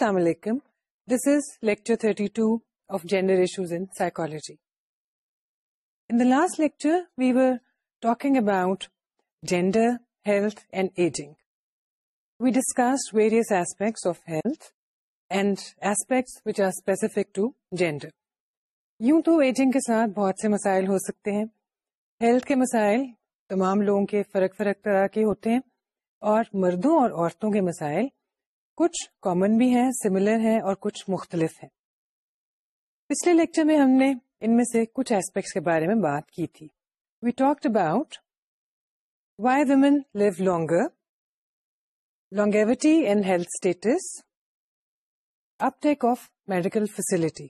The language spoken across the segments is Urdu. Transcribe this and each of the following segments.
السلام علیکم this is lecture 32 two of gender issues in psychology in the last lecture we were talking about gender health and ageing we discuss various aspects of health and aspects which are specific to gender یوں تو ایجنگ کے ساتھ بہت سے مسائل ہو سکتے ہیں ہیلتھ کے مسائل تمام لوگوں کے فرق فرق طرح کے ہوتے ہیں اور مردوں اور عورتوں کے مسائل کچھ کامن بھی ہیں سملر ہیں اور کچھ مختلف ہیں پچھلے لیکچر میں ہم نے ان میں سے کچھ ایسپیکٹس کے بارے میں بات کی تھی we talk about why women live longer longevity and health status uptake of medical facility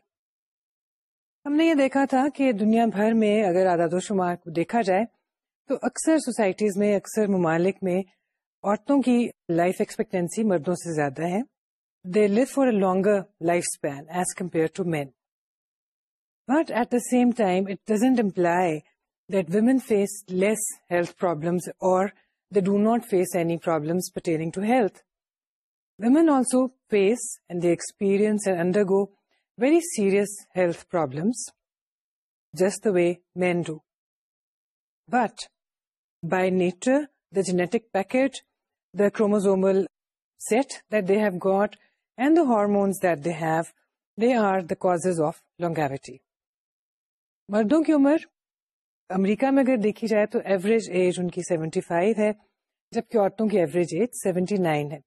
ہم نے یہ دیکھا تھا کہ دنیا بھر میں اگر آداد و شمار کو دیکھا جائے تو اکثر سوسائٹیز میں اکثر ممالک میں عورتوں کی لائف ایکسپیکٹینسی مردوں سے زیادہ ہے they live for a longer life span as compare to men but at the same time it doesn't imply that women face less health problems اور they do not face any problems pertaining to health women also face and they experience and undergo very serious health problems just way men do but by nature the genetic packet the chromosomal set that they've got and the hormones that they have they are the cause of living مردوں کی عمر امریکہ میں اگر دیکھی جائے تو ایوریج ایج ان کی 75 ہے جبکہ عورتوں کی ایوریج ایج 79 ہے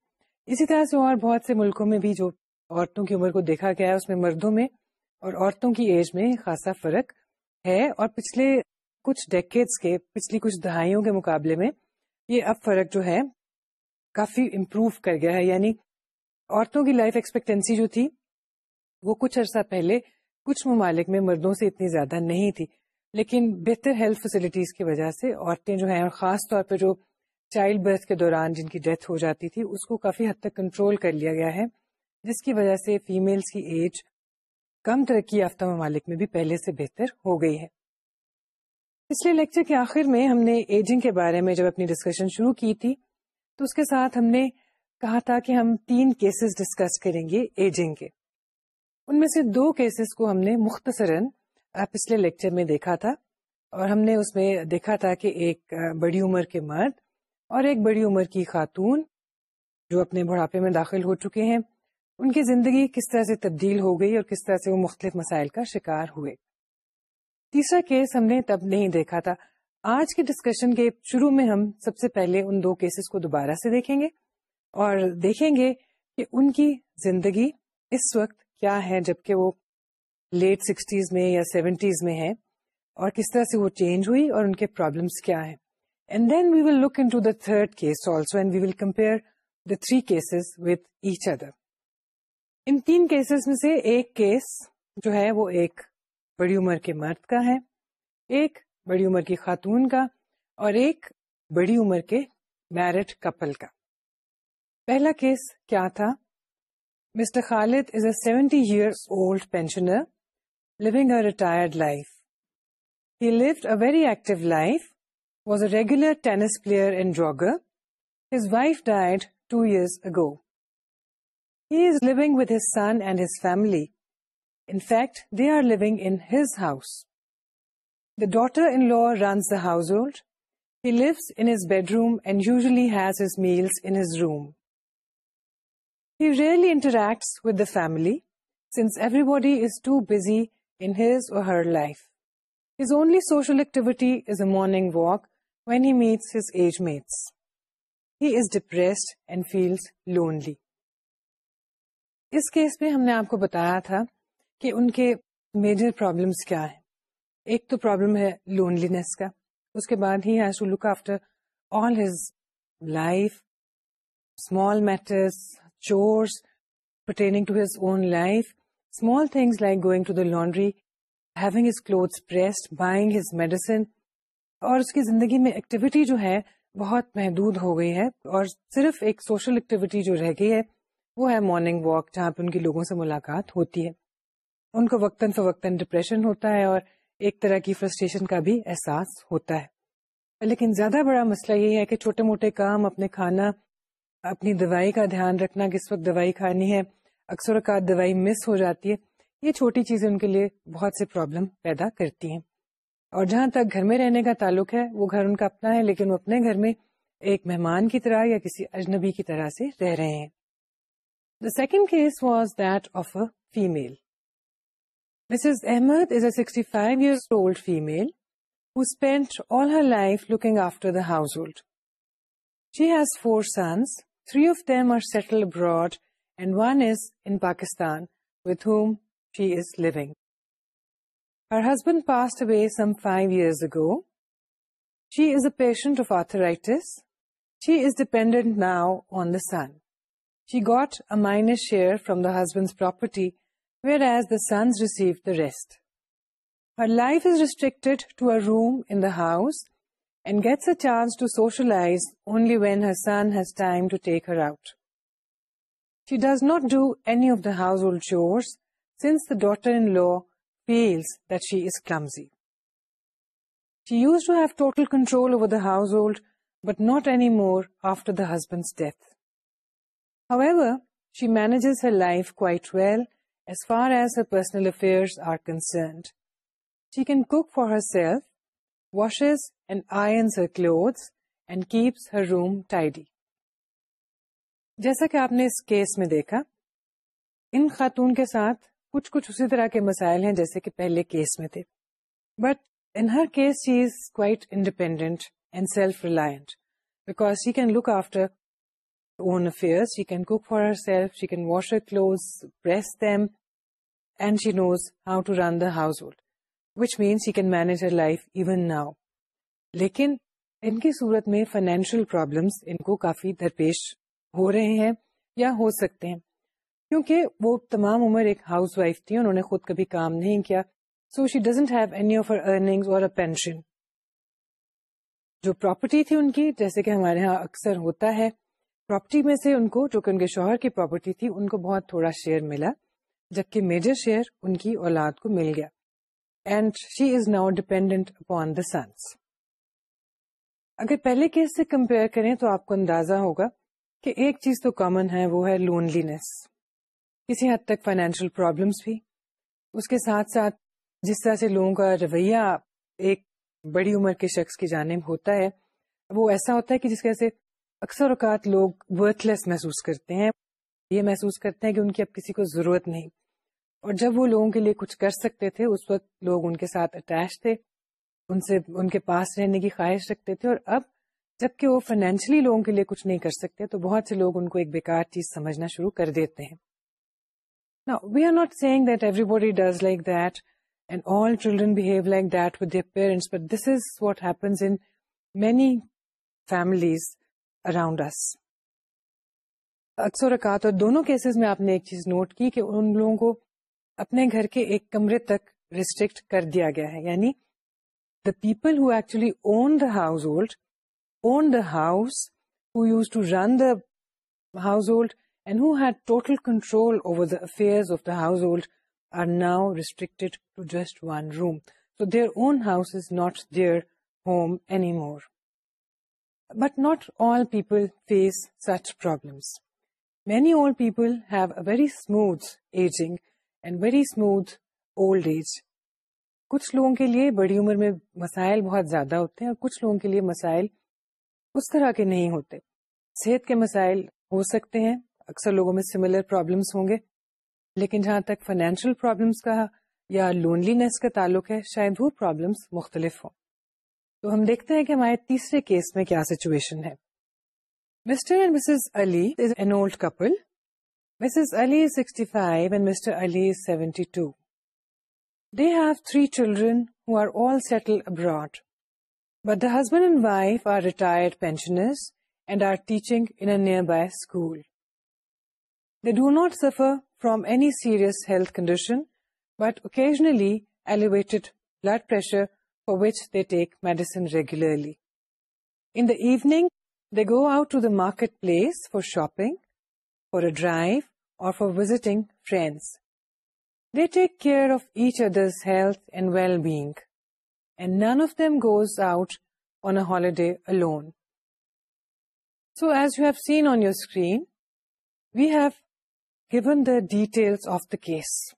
اسی طرح سے اور بہت سے ملکوں میں بھی جو عورتوں کی عمر کو دیکھا گیا ہے اس میں مردوں میں اور عورتوں کی ایج میں خاصا فرق ہے اور پچھلے کچھ ڈیکیز کے پچھلی کچھ دہائیوں کے مقابلے میں یہ اب فرق جو ہے کافی امپروو کر گیا ہے یعنی عورتوں کی لائف ایکسپیکٹینسی جو تھی وہ کچھ عرصہ پہلے کچھ ممالک میں مردوں سے اتنی زیادہ نہیں تھی لیکن بہتر ہیلتھ فیسلٹیز کی وجہ سے عورتیں جو ہیں اور خاص طور پہ جو چائلڈ برتھ کے دوران جن کی ڈیتھ ہو جاتی تھی اس کو کافی حد تک کنٹرول کر لیا گیا ہے جس کی وجہ سے فیمیلز کی ایج کم ترقی یافتہ ممالک میں بھی پہلے سے بہتر ہو گئی ہے پچھلے لیکچر کے آخر میں ہم نے ایجنگ کے بارے میں جب اپنی ڈسکشن شروع کی تھی تو اس کے ساتھ ہم نے کہا تھا کہ ہم تین کیسز ڈسکس کریں گے ایجنگ کے ان میں سے دو کیسز کو ہم نے مختصراً پچھلے لیکچر میں دیکھا تھا اور ہم نے اس میں دیکھا تھا کہ ایک بڑی عمر کے مرد اور ایک بڑی عمر کی خاتون جو اپنے بڑھاپے میں داخل ہو چکے ہیں ان کی زندگی کس طرح سے تبدیل ہو گئی اور کس طرح سے وہ مختلف مسائل کا شکار ہوئے تیسرا کیس ہم نے تب نہیں دیکھا تھا آج کے ڈسکشن کے شروع میں ہم سب سے پہلے ان دو کیسز کو دوبارہ سے دیکھیں گے اور دیکھیں گے کہ ان کی زندگی اس وقت کیا ہے جبکہ وہ لیٹ سکسٹیز میں یا سیونٹیز میں ہے اور کس طرح سے وہ چینج ہوئی اور ان کے پرابلمس کیا ہے third case also and we will compare the three cases with each other ان تین کیسز میں سے ایک کیس جو ہے وہ ایک بڑی عمر کے مرد کا ہے ایک بڑی عمر کی خاتون کا اور ایک بڑی عمر کے میرٹ کپل کا پہلا کیس کیا تھا Mr Khalid is a seventy old pensioner a retired life he a very active life was a regular tennis player two ڈراگر ago he is lug his son and his family in fact they are in his house the daughter in law runs the household he lives bedroom and usually has his meal in his room he rarely interact with a family since everybody is too busy in his or her life his only social activity is a morning walk when he meets his age mates he is depressed and feels lonely اس کیس میں ہم نے آپ کو بتایا تھا کہ ان کے میجر پرابلمس کیا ہیں ایک تو پرابلم ہے لونلینس کا اس کے بعد he has to look after all his life small matters chores to his own life small things like going to the laundry having clothes cloth buying his medicine اور اس کی زندگی میں ایکٹیویٹی جو ہے بہت محدود ہو گئی ہے اور صرف ایک سوشل ایکٹیویٹی جو رہ گئی ہے وہ ہے مارننگ واک جہاں پہ ان کی لوگوں سے ملاقات ہوتی ہے ان کو وقتاً فوقتاً ڈپریشن ہوتا ہے اور ایک طرح کی فرسٹریشن کا بھی احساس ہوتا ہے لیکن زیادہ بڑا مسئلہ یہ ہے کہ چھوٹے موٹے کام اپنے کھانا اپنی دوائی کا دھیان رکھنا کس وقت دوائی کھانی ہے اکثر اوقات دوائی مس ہو جاتی ہے یہ چھوٹی چیزیں ان کے لیے بہت سے پرابلم پیدا کرتی ہیں اور جہاں تک گھر میں رہنے کا تعلق ہے وہ گھر ان کا اپنا ہے لیکن وہ اپنے گھر میں ایک مہمان کی طرح یا کسی اجنبی کی طرح سے رہ رہے ہیں the second case was that of a female Mrs. Ahmed is a 65-year-old female who spent all her life looking after the household. She has 4 sons, 3 of them are settled abroad and 1 is in Pakistan, with whom she is living. Her husband passed away some 5 years ago. She is a patient of arthritis. She is dependent now on the son. She got a minor share from the husband's property whereas the sons received the rest. Her life is restricted to a room in the house and gets a chance to socialize only when her son has time to take her out. She does not do any of the household chores since the daughter-in-law feels that she is clumsy. She used to have total control over the household, but not anymore after the husband's death. However, she manages her life quite well as far as can cook for herself wipes her room tidy جیسا کہ آپ نے اس کیس میں دیکھا ان خاتون کے ساتھ کچھ کچھ اسی طرح کے مسائل ہیں جیسے کہ پہلے کیس میں تھے but in her case she is quite independent and self reliant because she can look after own affairs. She can cook for herself, she can wash her clothes, press them, and she knows how to run the household, which means she can manage her life even now. لیکن ان کی صورت میں فائنینشیل پرابلمس ان کو کافی درپیش ہو رہے ہیں یا ہو سکتے ہیں کیونکہ وہ تمام عمر ایک ہاؤس وائف تھی انہوں نے خود کبھی کام نہیں کیا so she doesn't have any other earning اور پینشن جو پراپرٹی تھی ان کی جیسے کہ ہمارے ہاں اکثر ہوتا ہے پراپرٹی میں سے ان کو جو کہ ان کے شوہر کی پراپرٹی تھی ان کو بہت تھوڑا شیئر ملا جبکہ میجر شیئر ان کی اولاد کو مل گیا and she is now dependent upon the sons اگر پہلے کیس سے کمپیئر کریں تو آپ کو اندازہ ہوگا کہ ایک چیز تو کامن ہے وہ ہے لونلی نیس کسی حد تک فائنینشیل پرابلمس بھی اس کے ساتھ ساتھ جس طرح سے لوگوں کا رویہ ایک بڑی عمر کے شخص کی جانب ہوتا ہے وہ ایسا ہوتا ہے کہ جس طرح سے اکثر اوقات لوگ ورتھ لیس محسوس کرتے ہیں یہ محسوس کرتے ہیں کہ ان کی اب کسی کو ضرورت نہیں اور جب وہ لوگوں کے لیے کچھ کر سکتے تھے اس وقت لوگ ان کے ساتھ اٹیچ تھے ان سے ان کے پاس رہنے کی خواہش رکھتے تھے اور اب جب کہ وہ فائنینشلی لوگوں کے لیے کچھ نہیں کر سکتے تو بہت سے لوگ ان کو ایک بیکار چیز سمجھنا شروع کر دیتے ہیں نا we are not seeing that everybody does like that and all children behave like that with their parents but this is what happens in many families around us اکثر اوقات اور دونوں کیسز میں آپ نے ایک چیز نوٹ کی کہ ان لوگوں کو اپنے گھر کے ایک کمرے تک ریسٹرکٹ کر دیا گیا ہے یعنی the people who actually own the household own the house who used to run the household and who had total control over the affair of the household are now restricted to just one room so their own house is not their home anymore but not all people face such problems many old people have a very smooth ageing and very smooth old age کچھ لوگوں کے لیے بڑی عمر میں مسائل بہت زیادہ ہوتے ہیں اور کچھ لوگوں کے لیے مسائل اس طرح کے نہیں ہوتے صحت کے مسائل ہو سکتے ہیں اکثر لوگوں میں سملر پرابلمس ہوں گے لیکن جہاں تک فائنینشیل پرابلمس کا یا لونلی نیس کا تعلق ہے شاید وہ پرابلمس مختلف ہوں تو ہم دیکھتے ہیں کہ ہمارے تیسرے کیس میں کیا سچویشن ہے Mr Mr and and and and Mrs Mrs Ali Ali Ali is an old couple sixty five seventy two they have three children who are are are all settle abroad but the husband wife retired pensioners teaching in a nearby school they do not suffer from any serious health condition but occasionally elevated blood pressure for which they take medicine regularly. In the evening, they go out to the marketplace for shopping, for a drive, or for visiting friends. They take care of each other's health and well-being, and none of them goes out on a holiday alone. So, as you have seen on your screen, we have given the details of the case.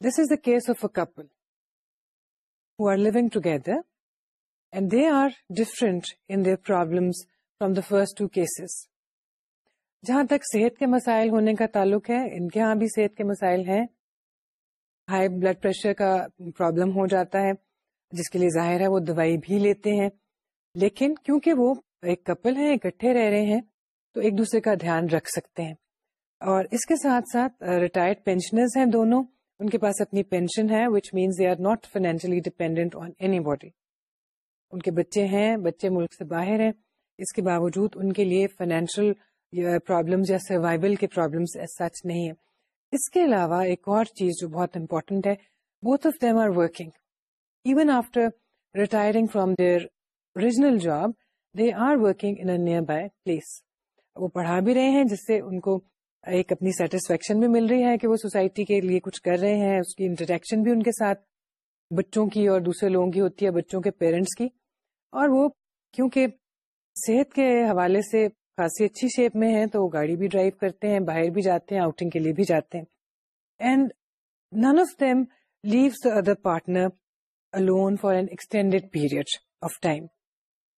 This is the case of a couple. who are living together and they are different in their problems from the first two cases. جہاں تک صحت کے مسائل ہونے کا تعلق ہے ان کے ہاں بھی صحت کے مسائل ہیں ہائی بلڈ پریشر کا پرابلم ہو جاتا ہے جس کے لیے ظاہر ہے وہ دوائی بھی لیتے ہیں لیکن کیونکہ وہ ایک کپل ہیں اکٹھے رہ رہے ہیں تو ایک دوسرے کا دھیان رکھ سکتے ہیں اور اس کے ساتھ ساتھ ریٹائرڈ پینشنرز ہیں دونوں ان کے پاس اپنی پینشن ہے which means they are not financially dependent on anybody ان کے بچے ہیں بچے ملک سے باہر ہیں اس کے باوجود ان کے لیے فائنینشیل پرابلم uh, یا سروائبل کے پرابلمس سچ نہیں ہیں اس کے علاوہ ایک اور چیز جو بہت امپورٹنٹ ہے both of them are working even after retiring from their job they are working in a nearby place وہ پڑھا بھی رہے ہیں جس سے ان کو ایک اپنی سیٹسفیکشن بھی مل رہی ہے کہ وہ سوسائٹی کے لیے کچھ کر رہے ہیں اس کی انٹریکشن بھی ان کے ساتھ بچوں کی اور دوسرے لوگوں کی ہوتی ہے بچوں کے پیرنٹس کی اور وہ کیونکہ صحت کے حوالے سے خاصی اچھی شیپ میں ہیں تو وہ گاڑی بھی ڈرائیو کرتے ہیں باہر بھی جاتے ہیں آؤٹنگ کے لیے بھی جاتے ہیں and none of them leave other partner alone for an extended period of time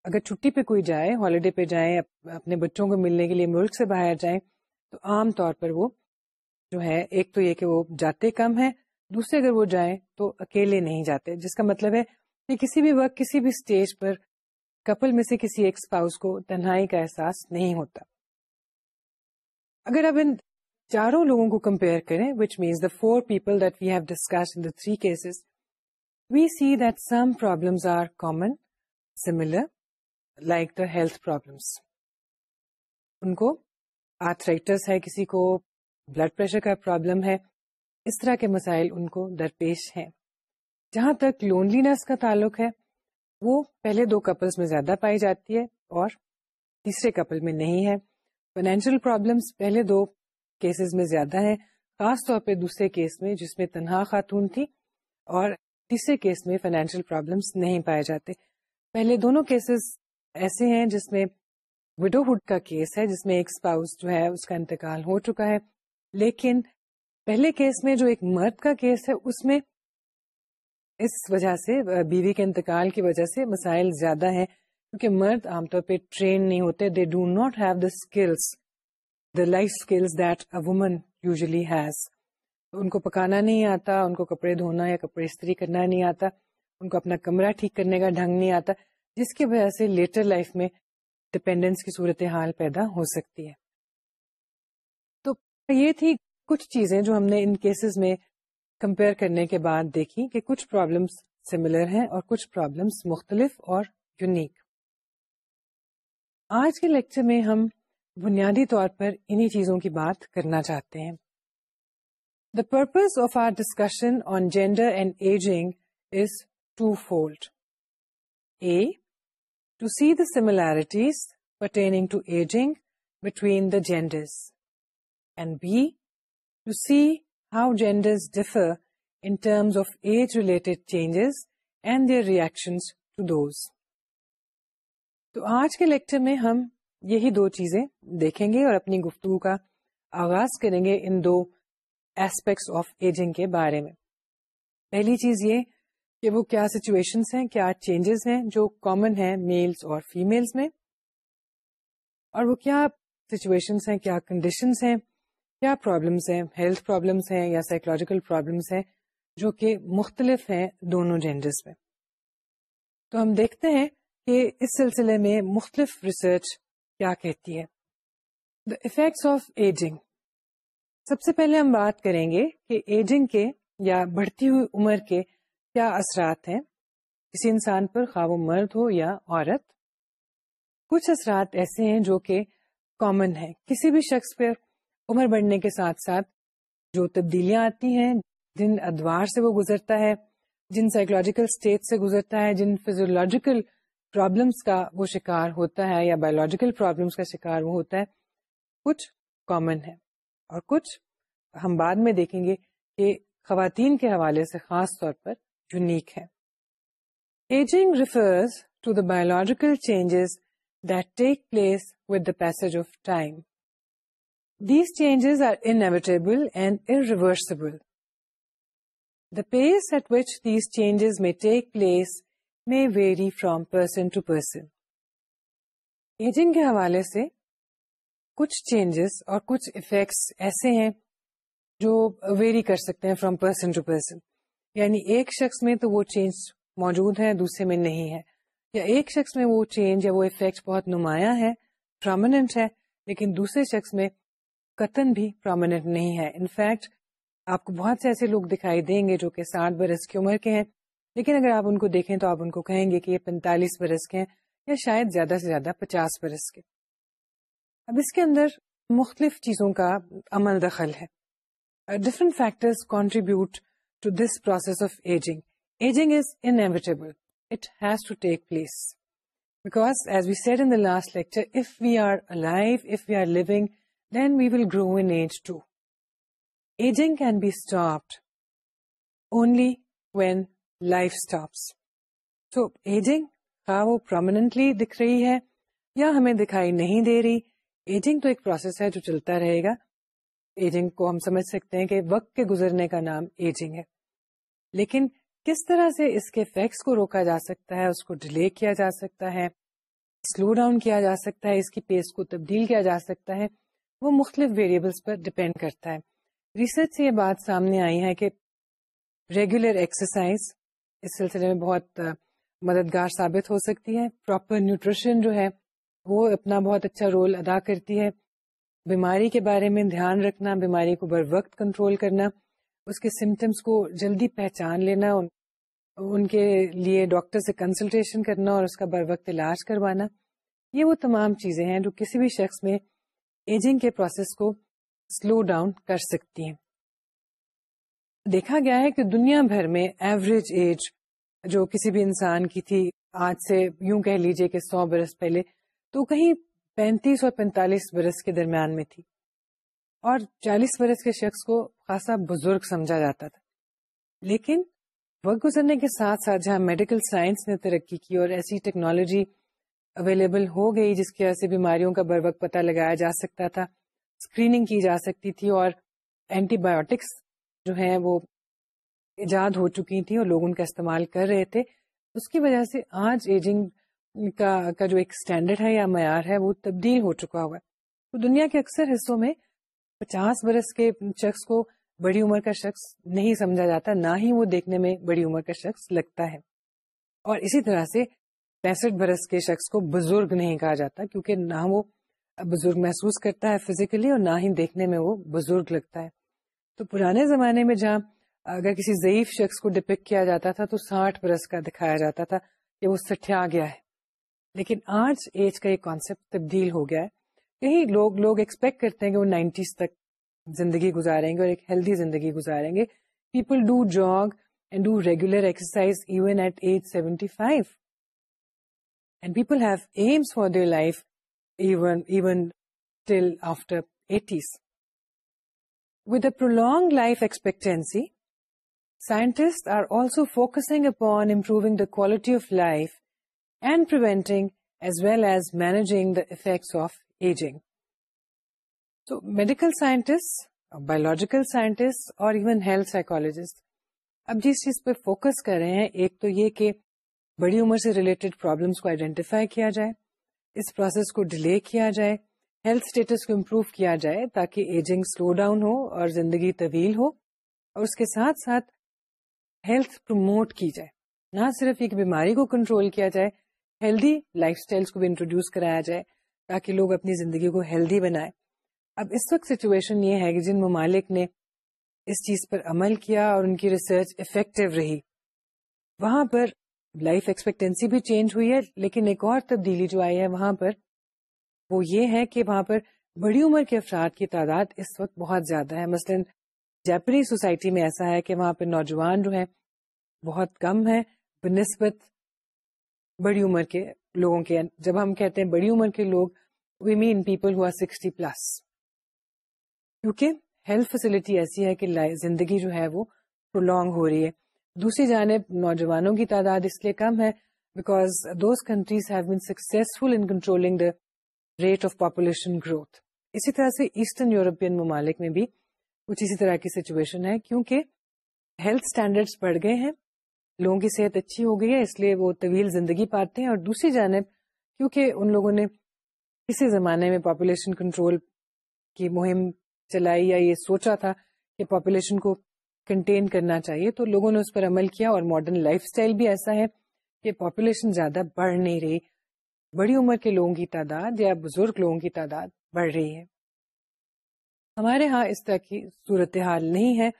اگر چھٹی پہ کوئی جائے ہالیڈے پہ جائیں اپنے بچوں کو ملنے کے لیے ملک سے باہر جائیں تو عام طور پر وہ جو ہے ایک تو یہ کہ وہ جاتے کم ہیں دوسرے اگر وہ جائیں تو اکیلے نہیں جاتے جس کا مطلب ہے کہ کسی بھی وقت کسی بھی اسٹیج پر کپل میں سے کسی ایک اسپاؤس کو تنہائی کا احساس نہیں ہوتا اگر اب ان چاروں لوگوں کو کمپیئر کریں which means the four people that we have discuss in three cases we see that some problems are common similar like the health problems ان کو آرتھرائٹس ہے کسی کو بلڈ پریشر کا پرابلم ہے اس طرح کے مسائل ان کو درپیش ہیں جہاں تک لونلی نیس کا تعلق ہے وہ پہلے دو کپلس میں زیادہ پائی جاتی ہے اور تیسرے کپل میں نہیں ہے فائنینشیل پرابلمس پہلے دو کیسز میں زیادہ ہیں خاص طور پہ دوسرے کیس میں جس میں تنہا خاتون تھی اور تیسرے کیس میں فائنینشیل پرابلمس نہیں پائے جاتے پہلے دونوں کیسز ایسے ہیں جس میں وڈوہڈ کا کیس ہے جس میں ایک اسپاؤس جو ہے اس کا انتقال ہو چکا ہے لیکن پہلے کیس میں جو ایک مرد کا کیس ہے اس میں اس وجہ سے بیوی کے انتقال کی وجہ سے مسائل زیادہ ہیں کیونکہ مرد عام طور پہ ٹرین نہیں ہوتے they do not have the skills the life skills that a woman usually has ان کو پکانا نہیں آتا ان کو کپڑے دھونا یا کپڑے استری کرنا نہیں آتا ان کو اپنا کمرہ ٹھیک کرنے کا ڈھنگ نہیں آتا جس کی وجہ سے لیٹر لائف میں کی صورتحال پیدا ہو سکتی ہے تو یہ تھی کچھ چیزیں جو ہم نے ان کیسز میں کمپیئر کرنے کے بعد دیکھی کہ کچھ پرابلمس سملر ہیں اور کچھ پرابلمس مختلف اور یونیک آج کے لیکچر میں ہم بنیادی طور پر انہی چیزوں کی بات کرنا چاہتے ہیں the purpose of our discussion on gender and ageing is twofold a to see the similarities تو آج کے لیکچر میں ہم یہی دو چیزیں دیکھیں گے اور اپنی گفتگو کا آغاز کریں گے ان دو ایسپیکٹس آف ایجنگ کے بارے میں پہلی چیز یہ کہ وہ کیا سچویشنس ہیں کیا چینجز ہیں جو کامن ہیں میلز اور فیمیلز میں اور وہ کیا سچویشنس ہیں کیا کنڈیشنس ہیں کیا پرابلمس ہیں ہیلتھ پرابلمس ہیں یا سائیکولوجیکل پرابلمس ہیں جو کہ مختلف ہیں دونوں جینڈرز میں تو ہم دیکھتے ہیں کہ اس سلسلے میں مختلف ریسرچ کیا کہتی ہے دا افیکٹس آف ایجنگ سب سے پہلے ہم بات کریں گے کہ ایجنگ کے یا بڑھتی ہوئی عمر کے کیا اثرات ہیں کسی انسان پر خواب و مرد ہو یا عورت کچھ اثرات ایسے ہیں جو کہ کامن ہیں کسی بھی شخص پر عمر بڑھنے کے ساتھ ساتھ جو تبدیلیاں آتی ہیں جن ادوار سے وہ گزرتا ہے جن سائیکولوجیکل اسٹیٹ سے گزرتا ہے جن فیزولوجیکل پرابلمس کا وہ شکار ہوتا ہے یا بایولوجیکل پرابلمس کا شکار وہ ہوتا ہے کچھ کامن ہے اور کچھ ہم بعد میں دیکھیں گے کہ خواتین کے حوالے سے خاص طور پر ہے ageing refers to the biological changes that take place with the pace of time these changes are inevitable and irreversible the pace at which these changes may take place may vary from person to person ageing کے حوالے سے کچھ چینجز اور کچھ افیکٹس ایسے ہیں جو ویری کر سکتے ہیں فرام پرسن ٹو پرسن یعنی ایک شخص میں تو وہ چینج موجود ہے دوسرے میں نہیں ہے یا ایک شخص میں وہ چینج یا وہ افیکٹ بہت نمایاں ہے پروماننٹ ہے لیکن دوسرے شخص میں قطن بھی پروماننٹ نہیں ہے انفیکٹ آپ کو بہت سے ایسے لوگ دکھائی دیں گے جو کہ ساٹھ برس کی عمر کے ہیں لیکن اگر آپ ان کو دیکھیں تو آپ ان کو کہیں گے کہ یہ پینتالیس برس کے ہیں یا شاید زیادہ سے زیادہ پچاس برس کے اب اس کے اندر مختلف چیزوں کا عمل دخل ہے different factors contribute this process of ageing ageing is inevitable it has place back as we said last lecture تو ایجنگ ہاں وہ پرومانٹلی دکھ رہی ہے یا ہمیں دکھائی نہیں دے رہی ایجنگ تو ایک پروسیس ہے جو چلتا رہے گا ایجنگ کو ہم سمجھ سکتے ہیں کہ وقت کے گزرنے کا نام ایجنگ ہے لیکن کس طرح سے اس کے افیکٹس کو روکا جا سکتا ہے اس کو ڈیلے کیا جا سکتا ہے سلو ڈاؤن کیا جا سکتا ہے اس کی پیس کو تبدیل کیا جا سکتا ہے وہ مختلف ویریبلس پر ڈپینڈ کرتا ہے ریسرچ سے یہ بات سامنے آئی ہے کہ ریگولر ایکسرسائز اس سلسلے میں بہت مددگار ثابت ہو سکتی ہے پراپر نیوٹریشن جو ہے وہ اپنا بہت اچھا رول ادا کرتی ہے بیماری کے بارے میں دھیان رکھنا بیماری کو بر وقت کنٹرول کرنا اس کے سمٹمس کو جلدی پہچان لینا ان کے لیے ڈاکٹر سے کنسلٹیشن کرنا اور اس کا بر وقت علاج کروانا یہ وہ تمام چیزیں ہیں جو کسی بھی شخص میں ایجنگ کے پروسیس کو سلو ڈاؤن کر سکتی ہیں دیکھا گیا ہے کہ دنیا بھر میں ایوریج ایج جو کسی بھی انسان کی تھی آج سے یوں کہہ لیجئے کہ سو برس پہلے تو کہیں پینتیس اور پینتالیس برس کے درمیان میں تھی اور چالیس برس کے شخص کو خاصا بزرگ سمجھا جاتا تھا لیکن وقت گزرنے کے ساتھ ساتھ جہاں میڈیکل سائنس نے ترقی کی اور ایسی ٹیکنالوجی اویلیبل ہو گئی جس کی وجہ سے بیماریوں کا بر وقت پتہ لگایا جا سکتا تھا اسکریننگ کی جا سکتی تھی اور اینٹی بایوٹکس جو ہیں وہ ایجاد ہو چکی تھیں اور لوگ ان کا استعمال کر رہے تھے اس کی وجہ سے آج ایجنگ کا کا جو ایک اسٹینڈرڈ ہے یا معیار ہے وہ تبدیل ہو چکا ہوا ہے دنیا کے اکثر حصوں میں پچاس برس کے شخص کو بڑی عمر کا شخص نہیں سمجھا جاتا نہ ہی وہ دیکھنے میں بڑی عمر کا شخص لگتا ہے اور اسی طرح سے پینسٹھ برس کے شخص کو بزرگ نہیں کہا جاتا کیونکہ نہ وہ بزرگ محسوس کرتا ہے فزیکلی اور نہ ہی دیکھنے میں وہ بزرگ لگتا ہے تو پرانے زمانے میں جہاں اگر کسی ضعیف شخص کو ڈپک کیا جاتا تھا تو ساٹھ برس کا دکھایا جاتا تھا کہ وہ سٹھیا گیا ہے لیکن آج ایج کا یہ کانسیپٹ تبدیل ہو گیا ہے ہی لوگ لوگ ایکسپیکٹ کرتے ہیں کہ وہ نائنٹیز تک زندگی گزاریں گے اور ایک ہیلدی زندگی گزاریں گے people do jog and do regular exercise even at age seventy five and people have aims for their life even even till after eighties with a prolonging life expectancy scientist are also focusing upon improving the quality of life and as as well the effects of ageing تو میڈیکل سائنٹسٹ بایولوجیکل سائنٹسٹ اور ایون ہیلتھ سائیکولوجسٹ اب جس چیز پہ فوکس کر رہے ہیں ایک تو یہ کہ بڑی عمر سے ریلیٹڈ پرابلمس کو آئیڈینٹیفائی کیا جائے اس پروسیس کو ڈیلے کیا جائے ہیلتھ اسٹیٹس کو امپروو کیا جائے تاکہ ایجنگ سلو ڈاؤن ہو اور زندگی طویل ہو اور اس کے ساتھ ساتھ ہیلتھ پروموٹ کی جائے نہ صرف ایک بیماری کو کنٹرول کیا جائے ہیلدی لائف اسٹائل کو بھی انٹروڈیوس کرایا جائے تاکہ لوگ اپنی زندگی کو ہیلدی بنائے اب اس وقت سچویشن یہ ہے کہ جن ممالک نے اس چیز پر عمل کیا اور ان کی ریسرچ افیکٹو رہی وہاں پر لائف ایکسپیکٹینسی بھی چینج ہوئی ہے لیکن ایک اور تبدیلی جو آئی ہے وہاں پر وہ یہ ہے کہ وہاں پر بڑی عمر کے افراد کی تعداد اس وقت بہت زیادہ ہے مثلا جاپنیز سوسائٹی میں ایسا ہے کہ وہاں پر نوجوان جو ہیں بہت کم ہیں بہ نسبت بڑی عمر کے لوگوں کے جب ہم کہتے ہیں بڑی عمر کے لوگ وی مین پیپل ہوا سکسٹی پلس کیونکہ ہیلتھ فیسلٹی ایسی ہے کہ زندگی جو ہے وہ پرولونگ ہو رہی ہے دوسری جانب نوجوانوں کی تعداد اس لیے کم ہے because those countries have been successful in controlling the rate of population growth اسی طرح سے ایسٹرن یورپین ممالک میں بھی کچھ اسی طرح کی سچویشن ہے کیونکہ ہیلتھ اسٹینڈرڈ بڑھ گئے ہیں لوگوں کی صحت اچھی ہو گئی ہے اس لیے وہ طویل زندگی پاتے ہیں اور دوسری جانب کیونکہ ان لوگوں نے کسی زمانے میں پاپولیشن کنٹرول کی مہم چلائی یا یہ سوچا تھا کہ پاپولیشن کو کنٹین کرنا چاہیے تو لوگوں نے اس پر عمل کیا اور ماڈرن لائف اسٹائل بھی ایسا ہے کہ پاپولیشن زیادہ بڑھ نہیں رہی بڑی عمر کے لوگوں کی تعداد یا بزرگ لوگوں کی تعداد بڑھ رہی ہے ہمارے ہاں اس طرح کی صورتحال نہیں ہے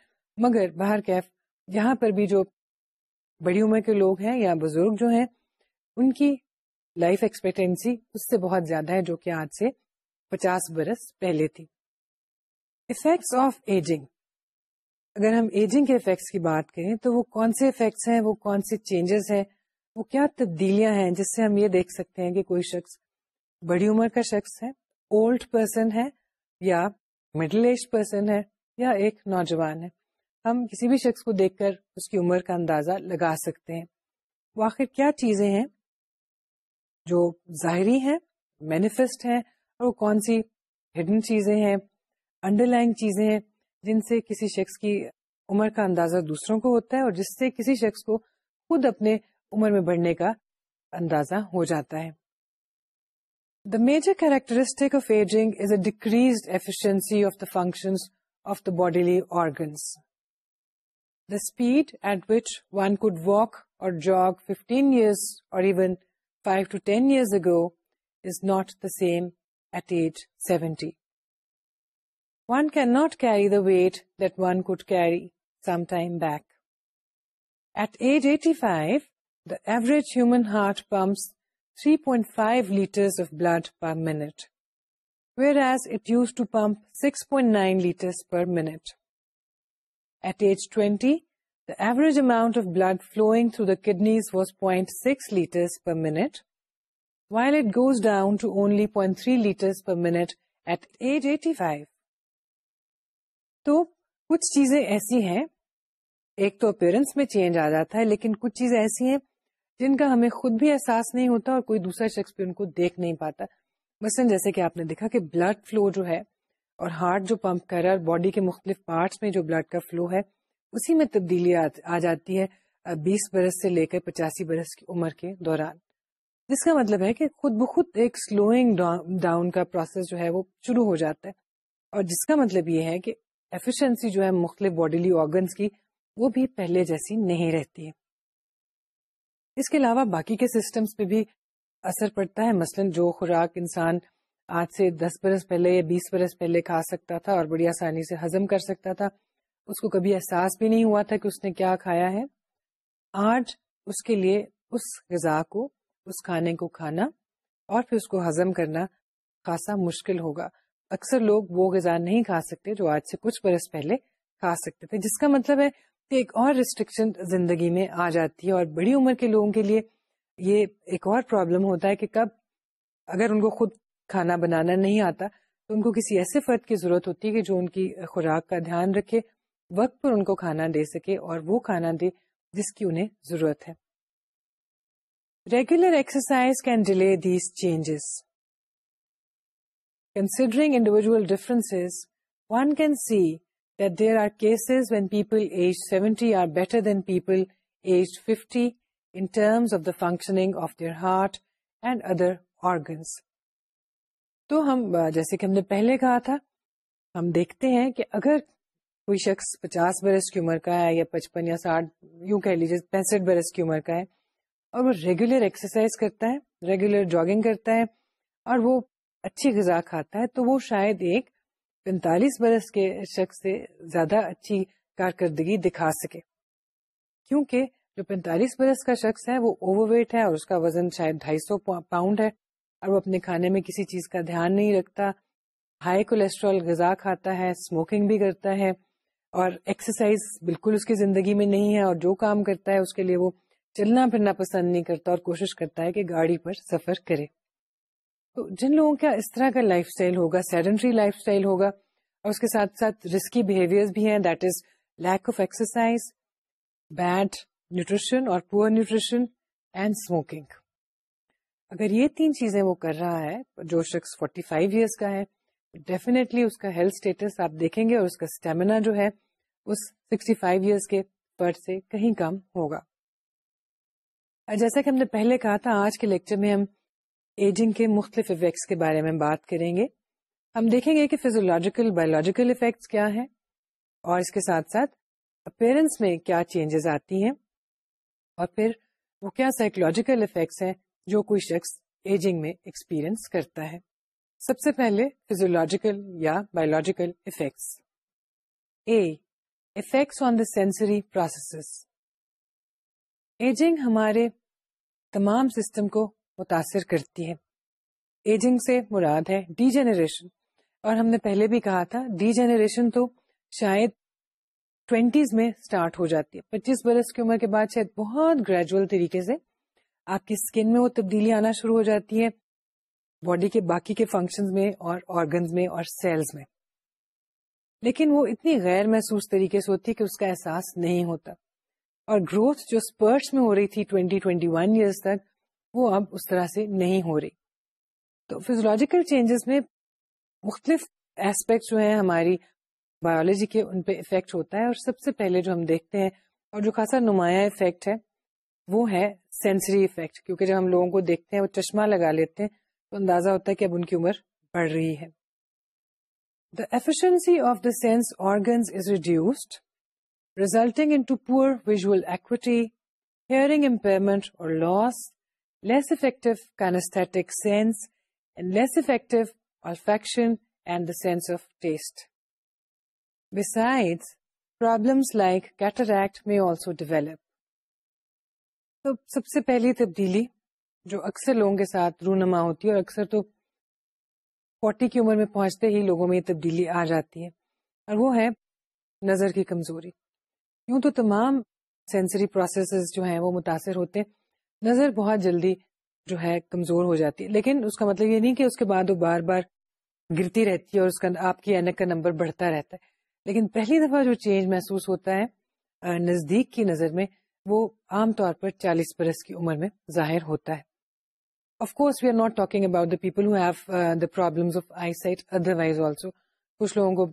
مگر باہر کیف یہاں پر بھی جو بڑی عمر کے لوگ ہیں یا بزرگ جو ہیں ان کی لائف ایکسپیکٹینسی اس سے بہت زیادہ ہے جو کہ آج سے پچاس برس پہلے تھی افیکٹس آف ایجنگ اگر ہم ایجنگ کے افیکٹس کی بات کریں تو وہ کون سے افیکٹس ہیں وہ کون سے چینجز ہیں وہ کیا تبدیلیاں ہیں جس سے ہم یہ دیکھ سکتے ہیں کہ کوئی شخص بڑی عمر کا شخص ہے اولڈ پرسن ہے یا مڈل ایج پرسن ہے یا ایک نوجوان ہے ہم کسی بھی شخص کو دیکھ کر اس کی عمر کا اندازہ لگا سکتے ہیں وہ آخر کیا چیزیں ہیں جو ظاہری ہیں مینیفیسٹ ہیں اور وہ کون سی ہڈن چیزیں ہیں انڈر لائن چیزیں ہیں جن سے کسی شخص کی عمر کا اندازہ دوسروں کو ہوتا ہے اور جس سے کسی شخص کو خود اپنے عمر میں بڑھنے کا اندازہ ہو جاتا ہے the major characteristic of ageing is a decrease efficiency of the function of the bodily organs the speed at which one could walk or jog 15 years or even 5 to 10 years ago is not the same at age 70. One cannot carry the weight that one could carry some time back. At age 85, the average human heart pumps 3.5 liters of blood per minute, whereas it used to pump 6.9 liters per minute. At age 20, the average amount of blood flowing through the kidneys was 0.6 liters per minute, while it goes down to only 0.3 liters per minute at age 85. تو کچھ چیزیں ایسی ہیں ایک تو اپیرنس میں چینج آ جاتا ہے لیکن کچھ چیزیں ایسی ہیں جن کا ہمیں خود بھی احساس نہیں ہوتا اور کوئی دوسرا شخص بھی ان کو دیکھ نہیں پاتا مثلاً جیسے کہ آپ نے دیکھا کہ بلڈ فلو جو ہے اور ہارٹ جو پمپ کر رہا ہے اور باڈی کے مختلف پارٹس میں جو بلڈ کا فلو ہے اسی میں تبدیلی آ جاتی ہے بیس برس سے لے کر پچاسی برس کی عمر کے دوران جس کا مطلب ہے کہ خود بخود ایک سلوئنگ ڈاؤن کا پروسیس جو ہے وہ شروع ہو جاتا ہے اور جس کا مطلب یہ ہے کہ ایفیشنسی جو ہے مختلف باڈیلی آرگنس کی وہ بھی پہلے جیسی نہیں رہتی ہے اس کے علاوہ باقی کے سسٹمز پہ بھی اثر پڑتا ہے مثلا جو خوراک انسان آج سے دس برس پہلے یا بیس برس پہلے کھا سکتا تھا اور بڑی آسانی سے ہزم کر سکتا تھا اس کو کبھی احساس بھی نہیں ہوا تھا کہ اس نے کیا کھایا ہے آج اس کے لیے اس غذا کو اس کھانے کو کھانا اور پھر اس کو ہزم کرنا خاصا مشکل ہوگا اکثر لوگ وہ غذا نہیں کھا سکتے جو آج سے کچھ برس پہلے کھا سکتے تھے جس کا مطلب ہے کہ ایک اور ریسٹرکشن زندگی میں آ جاتی ہے اور بڑی عمر کے لوگوں کے لیے یہ ایک اور پرابلم ہوتا ہے کہ کب اگر ان کو خود کھانا بنانا نہیں آتا تو ان کو کسی ایسے فرد کی ضرورت ہوتی ہے کہ جو ان کی خوراک کا دھیان رکھے وقت پر ان کو کھانا دے سکے اور وہ کھانا دے جس کی انہیں ضرورت ہے regular exercise can delay these changes considering individual difference one can see that there are cases when people age seventy are better than people age fifty in terms of the functioning of their heart and other organs تو ہم جیسے کہ ہم نے پہلے کہا تھا ہم دیکھتے ہیں کہ اگر کوئی شخص پچاس برس کی عمر کا ہے یا پچپن یا ساٹھ یوں کہہ لیجیے پینسٹھ برس کی عمر کا ہے اور وہ ریگولر ایکسرسائز کرتا ہے ریگولر جاگنگ کرتا ہے اور وہ اچھی غذا کھاتا ہے تو وہ شاید ایک پینتالیس برس کے شخص سے زیادہ اچھی کارکردگی دکھا سکے کیونکہ جو پینتالیس برس کا شخص ہے وہ اوور ویٹ ہے اور اس کا وزن شاید ڈھائی سو پاؤنڈ ہے اور وہ اپنے کھانے میں کسی چیز کا دھیان نہیں رکھتا ہائی کولیسٹرول غذا کھاتا ہے اسموکنگ بھی کرتا ہے اور ایکسرسائز بالکل اس کی زندگی میں نہیں ہے اور جو کام کرتا ہے اس کے لیے وہ چلنا پھرنا پسند نہیں کرتا اور کوشش کرتا ہے کہ گاڑی پر سفر کرے تو جن لوگوں کا اس طرح کا لائف اسٹائل ہوگا سیڈنٹری لائف اسٹائل ہوگا اور اس کے ساتھ ساتھ رسکی بہیویئر بھی ہیں that is lack of exercise bad nutrition or poor nutrition and smoking اگر یہ تین چیزیں وہ کر رہا ہے جو شخص 45 فائیو ایئرس کا ہے ڈیفینیٹلی اس کا ہیلتھ اسٹیٹس آپ دیکھیں گے اور اس کا اسٹیمنا جو ہے اس 65 فائیو ایئرس کے پر سے کہیں کم ہوگا جیسا کہ ہم نے پہلے کہا تھا آج کے لیکچر میں ہم ایجنگ کے مختلف افیکٹس کے بارے میں بات کریں گے ہم دیکھیں گے کہ فیزولوجیکل بایولوجیکل افیکٹس کیا ہیں اور اس کے ساتھ ساتھ اپیرنس میں کیا چینجز آتی ہیں اور پھر وہ کیا سائیکولوجیکل افیکٹس ہیں جو کوئی شخص ایجنگ میں ایکسپیرئنس کرتا ہے سب سے پہلے فیزولوجیکل یا biological effects a effects on the sensory processes aging ہمارے تمام سسٹم کو متاثر کرتی ہے ایجنگ سے مراد ہے ڈی جنریشن اور ہم نے پہلے بھی کہا تھا ڈی جنریشن تو شاید ٹوینٹیز میں اسٹارٹ ہو جاتی ہے پچیس برس کی عمر کے بعد شاید بہت گریجوئل طریقے سے آپ کی اسکن میں وہ تبدیلی آنا شروع ہو جاتی ہے باڈی کے باقی کے فنکشنز میں اور آرگنز میں اور سیلز میں لیکن وہ اتنی غیر محسوس طریقے سے ہوتی ہے کہ اس کا احساس نہیں ہوتا اور گروتھ جو اسپرٹس میں ہو رہی تھی 2021 ٹوینٹی ون ایئرس تک وہ اب اس طرح سے نہیں ہو رہی تو فیزولوجیکل چینجز میں مختلف ایسپیکٹ جو ہیں ہماری بایولوجی کے ان پہ افیکٹ ہوتا ہے اور سب سے پہلے جو ہم دیکھتے ہیں اور جو خاصا نمایاں افیکٹ ہے وہ ہے سینسری افیکٹ کیونکہ جب ہم لوگوں کو دیکھتے ہیں وہ چشمہ لگا لیتے ہیں تو اندازہ ہوتا ہے کہ اب ان کی عمر بڑھ رہی ہے the efficiency of the sense organs is reduced resulting acuity hearing impairment اور loss less effective kinesthetic sense less effective function and the sense of taste besides problems like cataract میں آلسو ڈیویلپ تو سب سے پہلی تبدیلی جو اکثر لوگوں کے ساتھ رونما ہوتی ہے اور اکثر تو فورٹی کی عمر میں پہنچتے ہی لوگوں میں یہ تبدیلی آ جاتی ہے اور وہ ہے نظر کی کمزوری یوں تو تمام سینسری پروسیسز جو ہیں وہ متاثر ہوتے ہیں نظر بہت جلدی جو ہے کمزور ہو جاتی ہے لیکن اس کا مطلب یہ نہیں کہ اس کے بعد وہ بار بار گرتی رہتی ہے اور اس کا آپ کی اینک کا نمبر بڑھتا رہتا ہے لیکن پہلی دفعہ جو چینج محسوس ہوتا ہے نزدیک کی نظر میں وہ عام طور پر چالیس برس کی عمر میں ظاہر ہوتا ہے of course we are not talking about the people problem of eyesight otherwise also کچھ لوگوں کو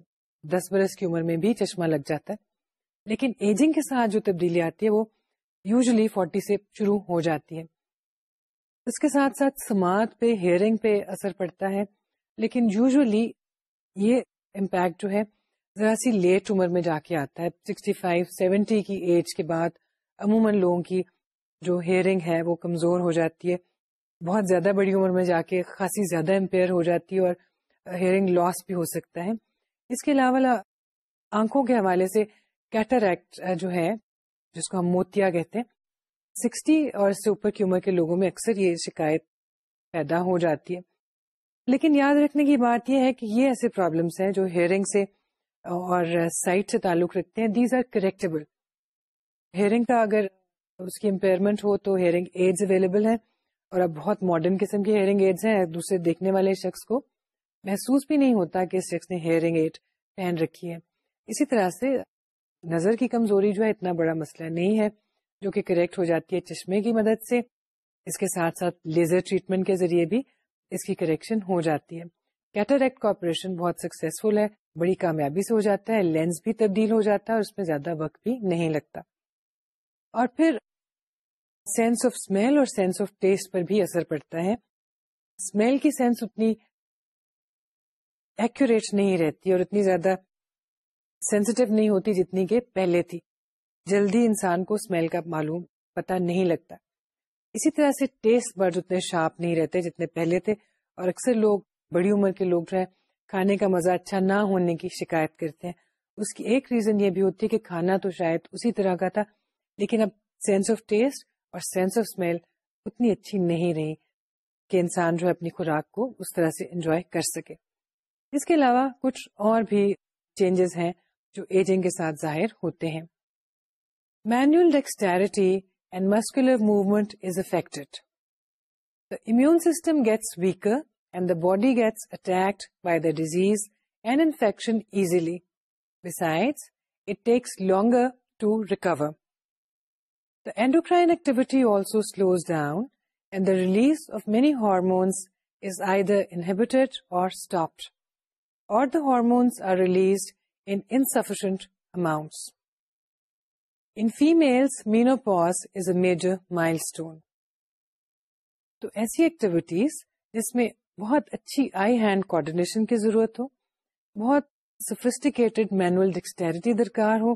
دس برس کی عمر میں بھی چشمہ لگ جاتا ہے لیکن ایجنگ کے ساتھ جو تبدیلی آتی ہے وہ یوزلی فورٹی سے شروع ہو جاتی ہے اس کے ساتھ ساتھ سماعت پہ ہیئرنگ پہ اثر پڑتا ہے لیکن یوزلی یہ امپیکٹ جو ہے ذرا سی لیٹ عمر میں جا کے آتا ہے سکسٹی فائیو سیونٹی کی ایج کے بعد عموماً لوگوں کی جو ہیئرنگ ہے وہ کمزور ہو جاتی ہے بہت زیادہ بڑی عمر میں جا کے خاصی زیادہ امپیئر ہو جاتی ہے اور ہیئرنگ لاس بھی ہو سکتا ہے اس کے علاوہ آنکھوں کے حوالے سے کیٹریکٹ جو ہے جس کو ہم موتیا کہتے ہیں سکسٹی اور اس سے اوپر کی عمر کے لوگوں میں اکثر یہ شکایت پیدا ہو جاتی ہے لیکن یاد رکھنے کی بات یہ ہے کہ یہ ایسے پرابلمس ہیں جو ہیئرنگ سے اور سائٹ سے تعلق رکھتے ہیں دیز آر کریکٹیبل ہیئرنگ کا اگر اس کی امپیئرمنٹ ہو تو ہیئرنگ ایڈز اویلیبل ہیں اور اب بہت ماڈرن قسم کے ہیئرنگ ایڈز ہیں دوسرے دیکھنے والے شخص کو محسوس بھی نہیں ہوتا کہ اس شخص نے ہیئرنگ ایڈ پہن رکھی ہے اسی طرح سے نظر کی کمزوری جو ہے اتنا بڑا مسئلہ نہیں ہے جو کہ کریکٹ ہو جاتی ہے چشمے کی مدد سے اس کے ساتھ ساتھ لیزر ٹریٹمنٹ کے ذریعے بھی اس کی کریکشن ہو جاتی ہے کیٹریکٹ کا آپریشن بہت سکسیزفل ہے بڑی کامیابی سے ہو جاتا ہے لینس بھی تبدیل ہو جاتا ہے اور اس میں زیادہ وقت بھی نہیں لگتا اور پھر سینس آف اسمیل اور سینس آف ٹیسٹ پر بھی اثر پڑتا ہے اسمیل کی سینس اتنی ایکوریٹ نہیں رہتی اور اتنی زیادہ سینسٹیو نہیں ہوتی جتنی کہ پہلے تھی جلدی انسان کو اسمیل کا معلوم پتا نہیں لگتا اسی طرح سے ٹیسٹ برڈ اتنے شارپ نہیں رہتے جتنے پہلے تھے اور اکثر لوگ بڑی عمر کے لوگ جو ہے کھانے کا مزہ اچھا نہ ہونے کی شکایت کرتے ہیں اس کی ایک ریزن یہ بھی ہوتی ہے کہ کھانا تو شاید اسی طرح کا تھا لیکن اب سینس آف ٹیسٹ اور سینس آف اسمیل اتنی اچھی نہیں رہی کہ انسان جو اپنی خوراک کو اس طرح سے انجوائے کر سکے اس کے علاوہ کچھ اور بھی چینجز ہیں جو ایجنگ کے ساتھ ظاہر ہوتے ہیں manual dexterity and muscular movement is affect system gets weaker and the body gets attacked by the disease and infection easily beside it takes longer to recover The endocrine activity also slows down and the release of many hormones is either inhibited or stopped or the hormones are released in insufficient amounts. In females, menopause is a major milestone. تو ایسی ایکٹیویٹیز جس میں بہت اچھی آئی ہینڈ کوآڈینیشن کی ضرورت ہو بہت سفسٹیکیٹڈ مینوئل ڈکسٹیرٹی درکار ہو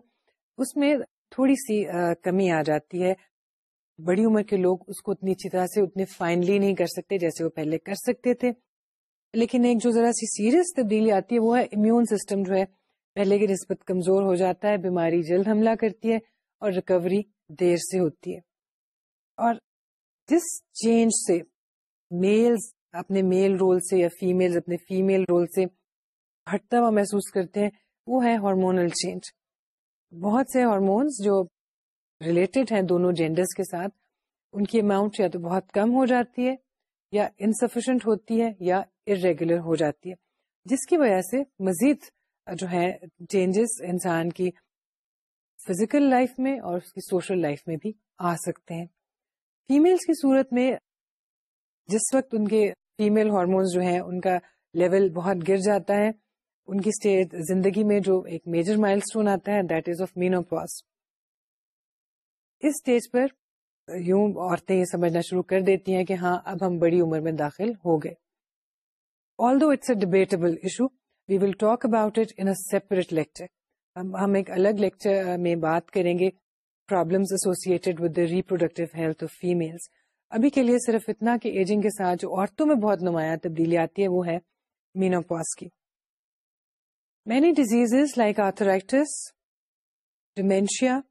اس میں تھوڑی سی کمی آ جاتی ہے بڑی عمر کے لوگ اس کو اتنی اچھی طرح سے اتنے فائنلی نہیں کر سکتے جیسے وہ پہلے کر سکتے تھے لیکن ایک جو ذرا سی سیریس تبدیلی آتی ہے وہ ہے امیون سسٹم جو ہے پہلے کی نسبت کمزور ہو جاتا ہے بیماری جلد حملہ کرتی ہے اور ریکوری دیر سے ہوتی ہے اور جس چینج سے میلز اپنے میل رول سے یا فیمیلز اپنے فیمیل رول سے ہٹتا ہوا محسوس کرتے ہیں وہ ہے ہارمونل چینج بہت سے ہارمونس جو ریلیٹڈ ہیں دونوں جینڈرز کے ساتھ ان کی اماؤنٹ یا تو بہت کم ہو جاتی ہے یا انسفیشینٹ ہوتی ہے یا ارریگولر ہو جاتی ہے جس کی وجہ سے مزید جو ہے چینجز انسان کی فزیکل لائف میں اور اس کی سوشل لائف میں بھی آ سکتے ہیں فیمیلس کی صورت میں جس وقت ان کے فیمیل ہارمونس جو ہیں ان کا لیول بہت گر جاتا ہے ان کی اسٹیج زندگی میں جو ایک میجر مائل اسٹون آتا ہے دیٹ از آف اس اسٹیج پر یوں عورتیں یہ سمجھنا شروع کر دیتی ہیں کہ ہاں اب ہم بڑی عمر میں داخل ہو گئے although it's a issue we will talk about it in separate lecture ہم ایک الگ لیکچر میں بات کریں گے problems associated with the reproductive health of female ابھی کے لیے صرف اتنا کہ ایجنگ کے ساتھ جو عورتوں میں بہت نمایاں تبدیلی آتی ہے وہ ہے مینو پاس کی many diseases like arthritis dementia will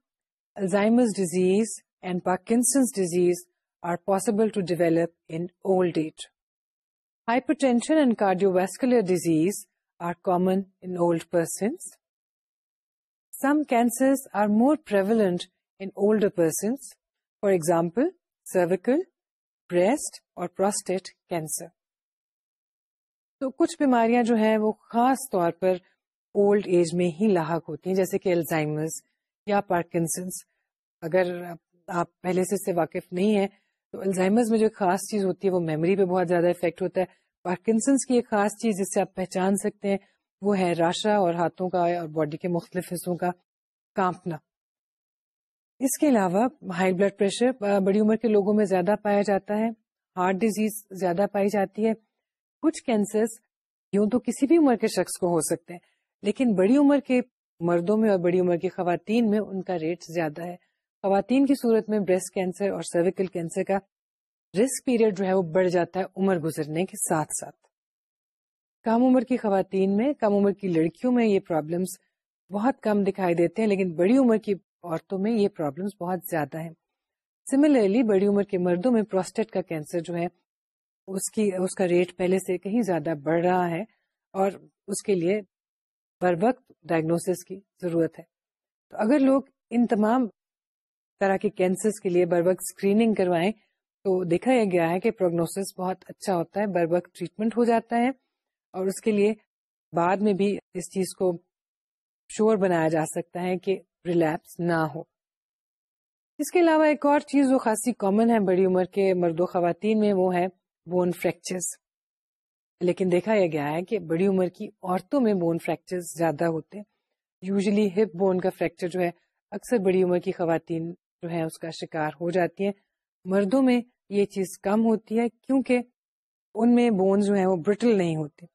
develop in old age hypertension and cardiovascular disease are common old persons some cancer are more prevalent in old persons for example cervical breast اور برسٹیٹ کینسر تو کچھ بیماریاں جو ہیں وہ خاص طور پر اولڈ ایج میں ہی لاحق ہوتی ہیں جیسے کہ الزائمز یا پارکنسنس اگر آپ پہلے سے اس سے واقف نہیں ہیں تو الزائمز میں جو خاص چیز ہوتی ہے وہ میموری پہ بہت زیادہ افیکٹ ہوتا ہے پارکنسنس کی ایک خاص چیز جس سے آپ پہچان سکتے ہیں وہ ہے راشا اور ہاتھوں کا اور باڈی کے مختلف حصوں کا کانپنا اس کے علاوہ ہائی بلڈ پریشر بڑی عمر کے لوگوں میں زیادہ پایا جاتا ہے ہارٹ ڈیزیز زیادہ پائی جاتی ہے کچھ کینسرس یوں تو کسی بھی عمر کے شخص کو ہو سکتے ہیں لیکن بڑی عمر کے مردوں میں اور بڑی عمر کی خواتین میں ان کا ریٹ زیادہ ہے خواتین کی صورت میں بریسٹ کینسر اور سرویکل کینسر کا رسک پیریڈ جو ہے وہ بڑھ جاتا ہے عمر گزرنے کے ساتھ ساتھ کم عمر کی خواتین میں کم عمر کی لڑکیوں میں یہ پرابلمس بہت کم دکھائی دیتے ہیں لیکن بڑی عمر کی عورتوں میں یہ پرابلمس بہت زیادہ ہیں سملرلی بڑی عمر کے مردوں میں پروسٹیٹ کا کینسر جو ہے اس کی اس کا ریٹ پہلے سے کہیں زیادہ بڑھ رہا ہے اور اس کے لیے بر وقت ڈائگنوسس کی ضرورت ہے تو اگر لوگ ان تمام طرح کے کینسر کے لیے بر وقت اسکریننگ کروائیں تو دیکھا گیا ہے کہ پروگنوسس بہت اچھا ہوتا ہے بر وقت ٹریٹمنٹ ہو جاتا ہے اور اس کے لیے بعد میں بھی اس چیز کو شور بنایا جا سکتا ہے کہ ریلیپس نہ ہو اس کے علاوہ ایک اور چیز جو خاصی کامن ہے بڑی عمر کے مرد و خواتین میں وہ ہے بون فریکچرز لیکن دیکھا یہ گیا ہے کہ بڑی عمر کی عورتوں میں بون فریکچر زیادہ ہوتے ہیں یوزلی ہپ بون کا فریکچر جو ہے اکثر بڑی عمر کی خواتین جو ہے اس کا شکار ہو جاتی ہیں مردوں میں یہ چیز کم ہوتی ہے کیونکہ ان میں بونز جو ہیں وہ برٹل نہیں ہوتے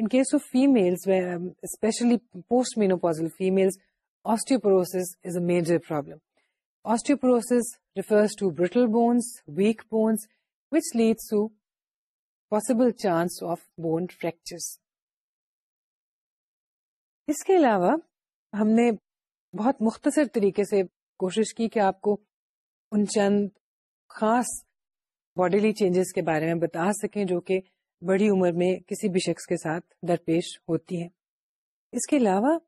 in case of female especially post menopausal female osteoporosis is a major problem osteoporosis refers to brittle bones weak bones which leads to possible chance of bone fractures. اس کے علاوہ ہم نے بہت مختصر طریقے سے کوشش کی کہ آپ کو ان چند خاص باڈیلی چینجز کے بارے میں بتا سکیں جو کہ بڑی عمر میں کسی بھی شخص کے ساتھ درپیش ہوتی ہے اس کے علاوہ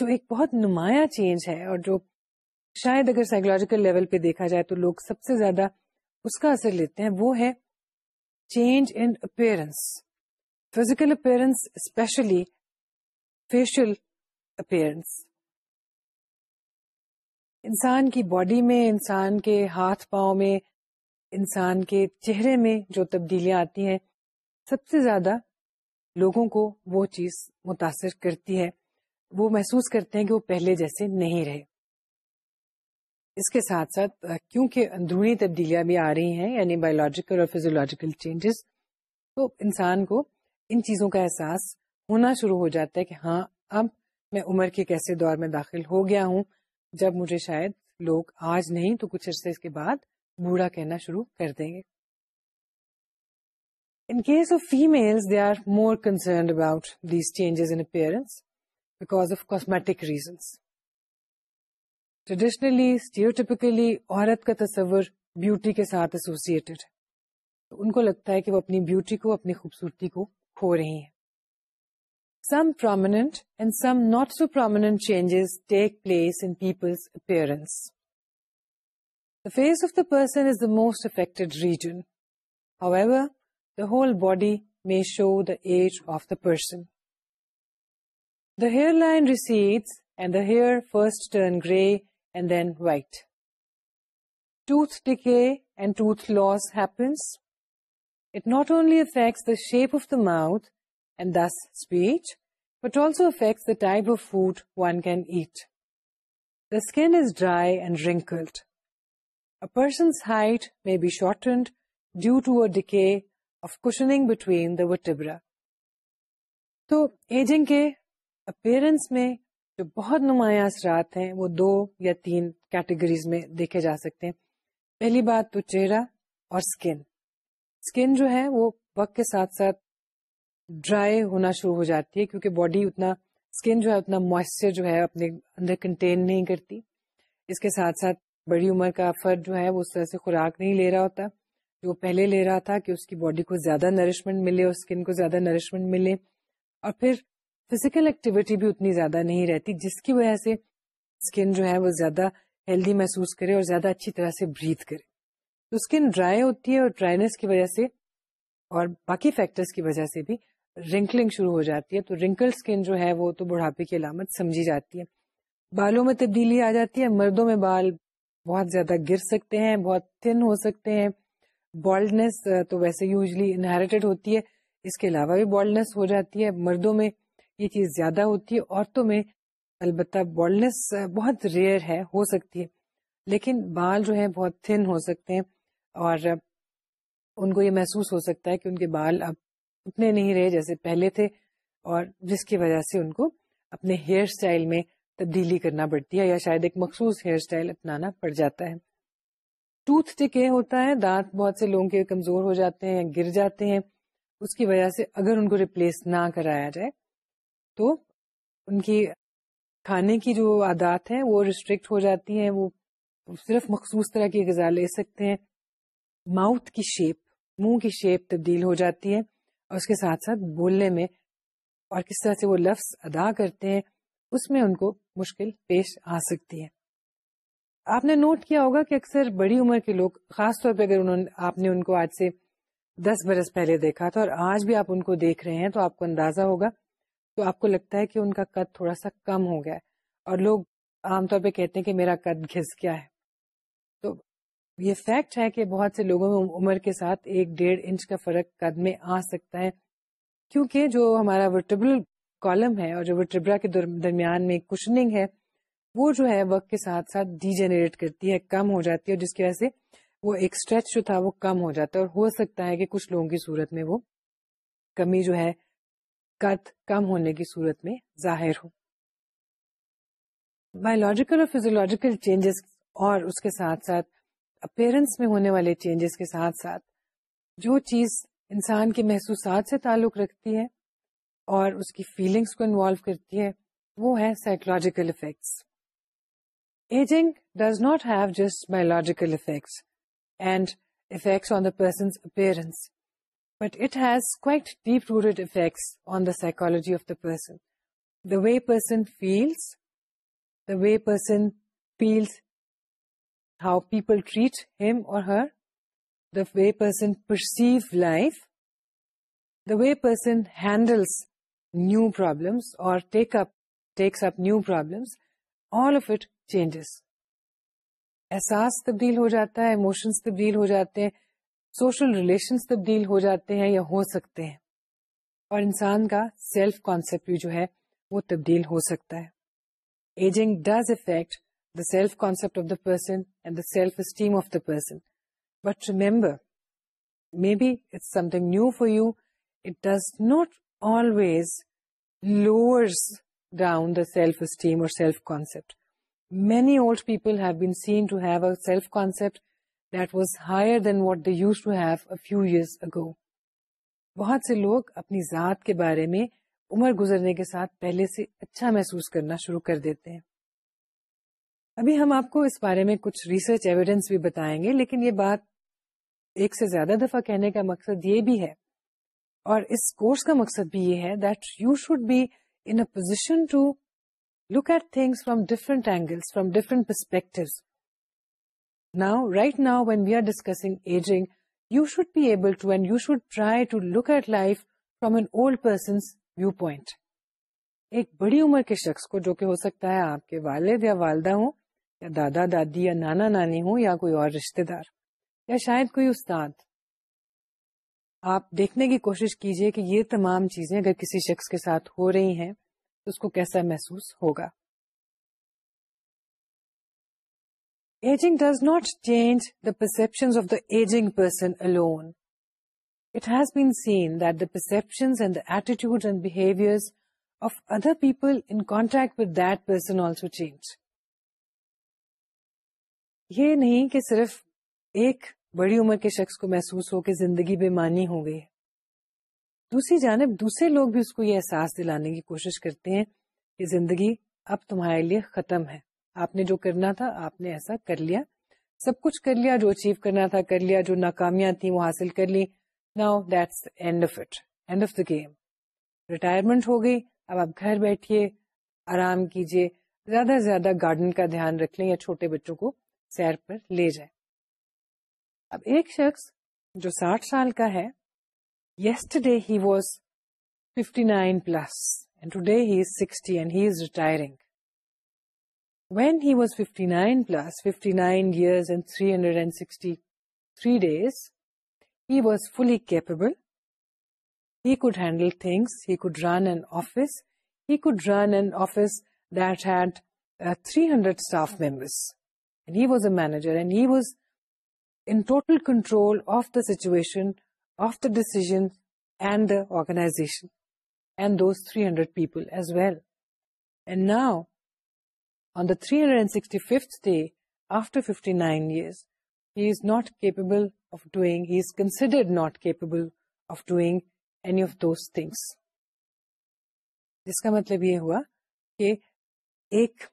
جو ایک بہت نمایاں چینج ہے اور جو شاید اگر سائیکولوجیکل لیول پہ دیکھا جائے تو لوگ سب سے زیادہ اس کا اثر لیتے ہیں وہ ہے change in appearance. Physical appearance, especially facial appearance. انسان کی باڈی میں انسان کے ہاتھ پاؤں میں انسان کے چہرے میں جو تبدیلیاں آتی ہیں سب سے زیادہ لوگوں کو وہ چیز متاثر کرتی ہے وہ محسوس کرتے ہیں کہ وہ پہلے جیسے نہیں رہے اس کے ساتھ ساتھ کیونکہ اندرونی تبدیلیاں بھی آ رہی ہیں یعنی بایولوجیکل اور فیزیولوجیکل چینجز تو انسان کو ان چیزوں کا احساس ہونا شروع ہو جاتا ہے کہ ہاں اب میں عمر کے کیسے دور میں داخل ہو گیا ہوں جب مجھے شاید لوگ آج نہیں تو کچھ عرصے کے بعد بوڑھا کہنا شروع کر دیں گے in case of female they are more concerned about these changes in in its because of cosmetic reasons traditionally stereotypically عورت کا تصور بیوٹی کے ساتھ ایسوسیڈ ان کو لگتا ہے کہ وہ اپنی بیوٹی کو اپنی خوبصورتی کو کھو رہی ہیں some some and not so changes take place in the face of the person is the most affected region however whole body may show the age of the person the hairline recede and the first turn grey shape of داؤتھ and this speech but also affect the type of food one can eat the skin is dry and wrinkled a persons height may be shortened due to a ڈ آف کچنگ بٹوین دا وبرا تو ایجنگ کے اپ جو بہت نمایاں اثرات ہیں وہ دو یا تین کیٹیگریز میں دیکھے جا سکتے ہیں پہلی بات تو چہرہ اور اسکن اسکن جو ہے وہ وقت کے ساتھ ساتھ ڈرائی ہونا شروع ہو جاتی ہے کیونکہ باڈی اتنا اسکن جو ہے اتنا موئسچر جو ہے اپنے اندر کنٹین نہیں کرتی اس کے ساتھ ساتھ بڑی عمر کا فرد جو ہے وہ اس طرح سے خوراک نہیں لے رہا ہوتا جو پہلے لے رہا تھا کہ اس کی باڈی کو زیادہ نرشمنٹ ملے اور اسکن کو زیادہ نرشمنٹ ملے اور پھر فزیکل ایکٹیویٹی بھی اتنی زیادہ نہیں رہتی جس کی وجہ سے اسکن جو ہے وہ زیادہ ہیلدی محسوس کرے اور زیادہ اچھی طرح سے بریتھ کرے تو اسکن ڈرائی ہوتی ہے اور ڈرائیس کی وجہ سے اور باقی فیکٹرس کی وجہ سے بھی رنکلنگ شروع ہو جاتی ہے تو رنکل اسکن جو ہے وہ تو بڑھاپے کی علامت سمجھی جاتی ہے بالوں میں تبدیلی آ جاتی ہے مردوں میں بال بہت زیادہ گر سکتے ہیں بہت تھن ہو سکتے ہیں بالڈنیس تو ویسے یوزلی انہیریٹیڈ ہوتی ہے اس کے علاوہ بھی بالڈنیس ہو جاتی ہے مردوں میں یہ چیز زیادہ ہوتی ہے عورتوں میں البتہ بالنس بہت ریئر ہے ہو سکتی ہے لیکن بال جو ہے بہت تھن ہو سکتے ہیں اور ان کو یہ محسوس ہو سکتا ہے کہ ان کے بال اب اتنے نہیں رہے جیسے پہلے تھے اور جس کی وجہ سے ان کو اپنے ہیئر اسٹائل میں تبدیلی کرنا پڑتی ہے یا شاید ایک مخصوص ہیئر اسٹائل اپنانا پڑ جاتا ہے ٹوتھ ٹکے ہوتا ہے دانت بہت سے لوگوں کے کمزور ہو جاتے ہیں گر جاتے ہیں اس کی وجہ سے اگر ان کو ریپلیس نہ کرایا جائے تو ان کی کھانے کی جو عادات ہیں وہ ریسٹرکٹ ہو جاتی ہیں وہ صرف مخصوص طرح کی غذا لے سکتے ہیں ماؤتھ کی شیپ منہ کی شیپ تبدیل ہو جاتی ہے اور اس کے ساتھ ساتھ بولنے میں اور کس طرح سے وہ لفظ ادا کرتے ہیں اس میں ان کو مشکل پیش آ سکتی ہے آپ نے نوٹ کیا ہوگا کہ اکثر بڑی عمر کے لوگ خاص طور پہ اگر انہوں آپ نے ان کو آج سے دس برس پہلے دیکھا تھا اور آج بھی آپ ان کو دیکھ رہے ہیں تو آپ کو اندازہ ہوگا تو آپ کو لگتا ہے کہ ان کا قد تھوڑا سا کم ہو گیا ہے اور لوگ عام طور پہ کہتے ہیں کہ میرا قد گھس گیا ہے تو یہ فیکٹ ہے کہ بہت سے لوگوں میں عمر کے ساتھ ایک ڈیڑھ انچ کا فرق قد میں آ سکتا ہے کیونکہ جو ہمارا ورٹیبل کالم ہے اور جو ورٹیبرا کے درمیان میں کشننگ ہے وہ جو ہے وقت کے ساتھ ساتھ ڈی جنریٹ کرتی ہے کم ہو جاتی ہے اور جس کی وجہ سے وہ ایک اسٹریچ جو تھا وہ کم ہو جاتا ہے اور ہو سکتا ہے کہ کچھ لوگوں کی صورت میں وہ کمی جو ہے کم ہونے کی صورت میں ظاہر ہو بایولوجیکل اور اور فیزولوجیکل چینجز اس کے ساتھ ساتھ اپیرنس میں ہونے والے چینجز کے ساتھ ساتھ جو چیز انسان کے محسوسات سے تعلق رکھتی ہے اور اس کی فیلنگس کو انوالو کرتی ہے وہ ہے psychological effects ageing does not have just biological effects and effects on the persons appearance but it has quite deep rooted effects on the psychology of the person the way person way person the how people treat him اور way person perceive life the way person handles new problems اور احساس تبدیل ہو جاتا ہے ایموشنس تبدیل ہو جاتے ہیں سوشل ریلیشن تبدیل ہو جاتے ہیں یا ہو سکتے ہیں اور انسان کا سیلف کانسیپٹ بھی جو ہے وہ تبدیل ہو سکتا ہے ageing does affect the self concept of the person and the self esteem of the person but remember may be it's thing new for you it does not always lower down the self esteem اور self concept many old people have have been seen to a self concept بہت سے لوگ اپنی ذات کے بارے میں عمر گزرنے کے ساتھ پہلے سے اچھا محسوس کرنا شروع کر دیتے ہیں ابھی ہم آپ کو اس بارے میں کچھ ریسرچ ایویڈینس بھی بتائیں گے لیکن یہ بات ایک سے زیادہ دفعہ کہنے کا مقصد یہ بھی ہے اور اس کورس کا مقصد بھی یہ ہے that you should be in position to look at things from different angles from different perspective Now, now, right when we are discussing aging, you you should should be able to to and try look at from an old person's viewpoint. ایک بڑی عمر کے شخص کو جو کہ ہو سکتا ہے آپ کے والد یا والدہ ہوں یا دادا دادی یا نانا نانی ہوں یا کوئی اور رشتے دار یا شاید کوئی استاد آپ دیکھنے کی کوشش کیجئے کہ یہ تمام چیزیں اگر کسی شخص کے ساتھ ہو رہی ہیں تو اس کو کیسا محسوس ہوگا ageing does not change the perception یہ نہیں کہ صرف ایک بڑی عمر کے شخص کو محسوس ہو کہ زندگی بے معنی ہو گئی دوسری جانب دوسرے لوگ بھی اس کو یہ احساس دلانے کی کوشش کرتے ہیں کہ زندگی اب تمہارے لیے ختم ہے آپ نے جو کرنا تھا آپ نے ایسا کر لیا سب کچھ کر لیا جو اچیو کرنا تھا کر لیا جو ناکامیاں تھیں وہ حاصل کر لی now that's end end of of it the game retirement ہو گئی اب آپ گھر بیٹھیے آرام کیجیے زیادہ سے زیادہ گارڈن کا دھیان رکھ لیں یا چھوٹے بچوں کو سیر پر لے جائیں اب ایک شخص جو ساٹھ سال کا ہے yesterday he was fifty nine plus and today sixty and he is retiring we was fifty nine plus three hundred فلیپلڈل thing رنڈس دینڈ three hundred staff members was a manager کنٹرولشن of the ڈسنڈ organization as valid now three hundred and sixty fifth day after fifty nine consider of doings جس کا مطلب یہ ہوا کہ ایک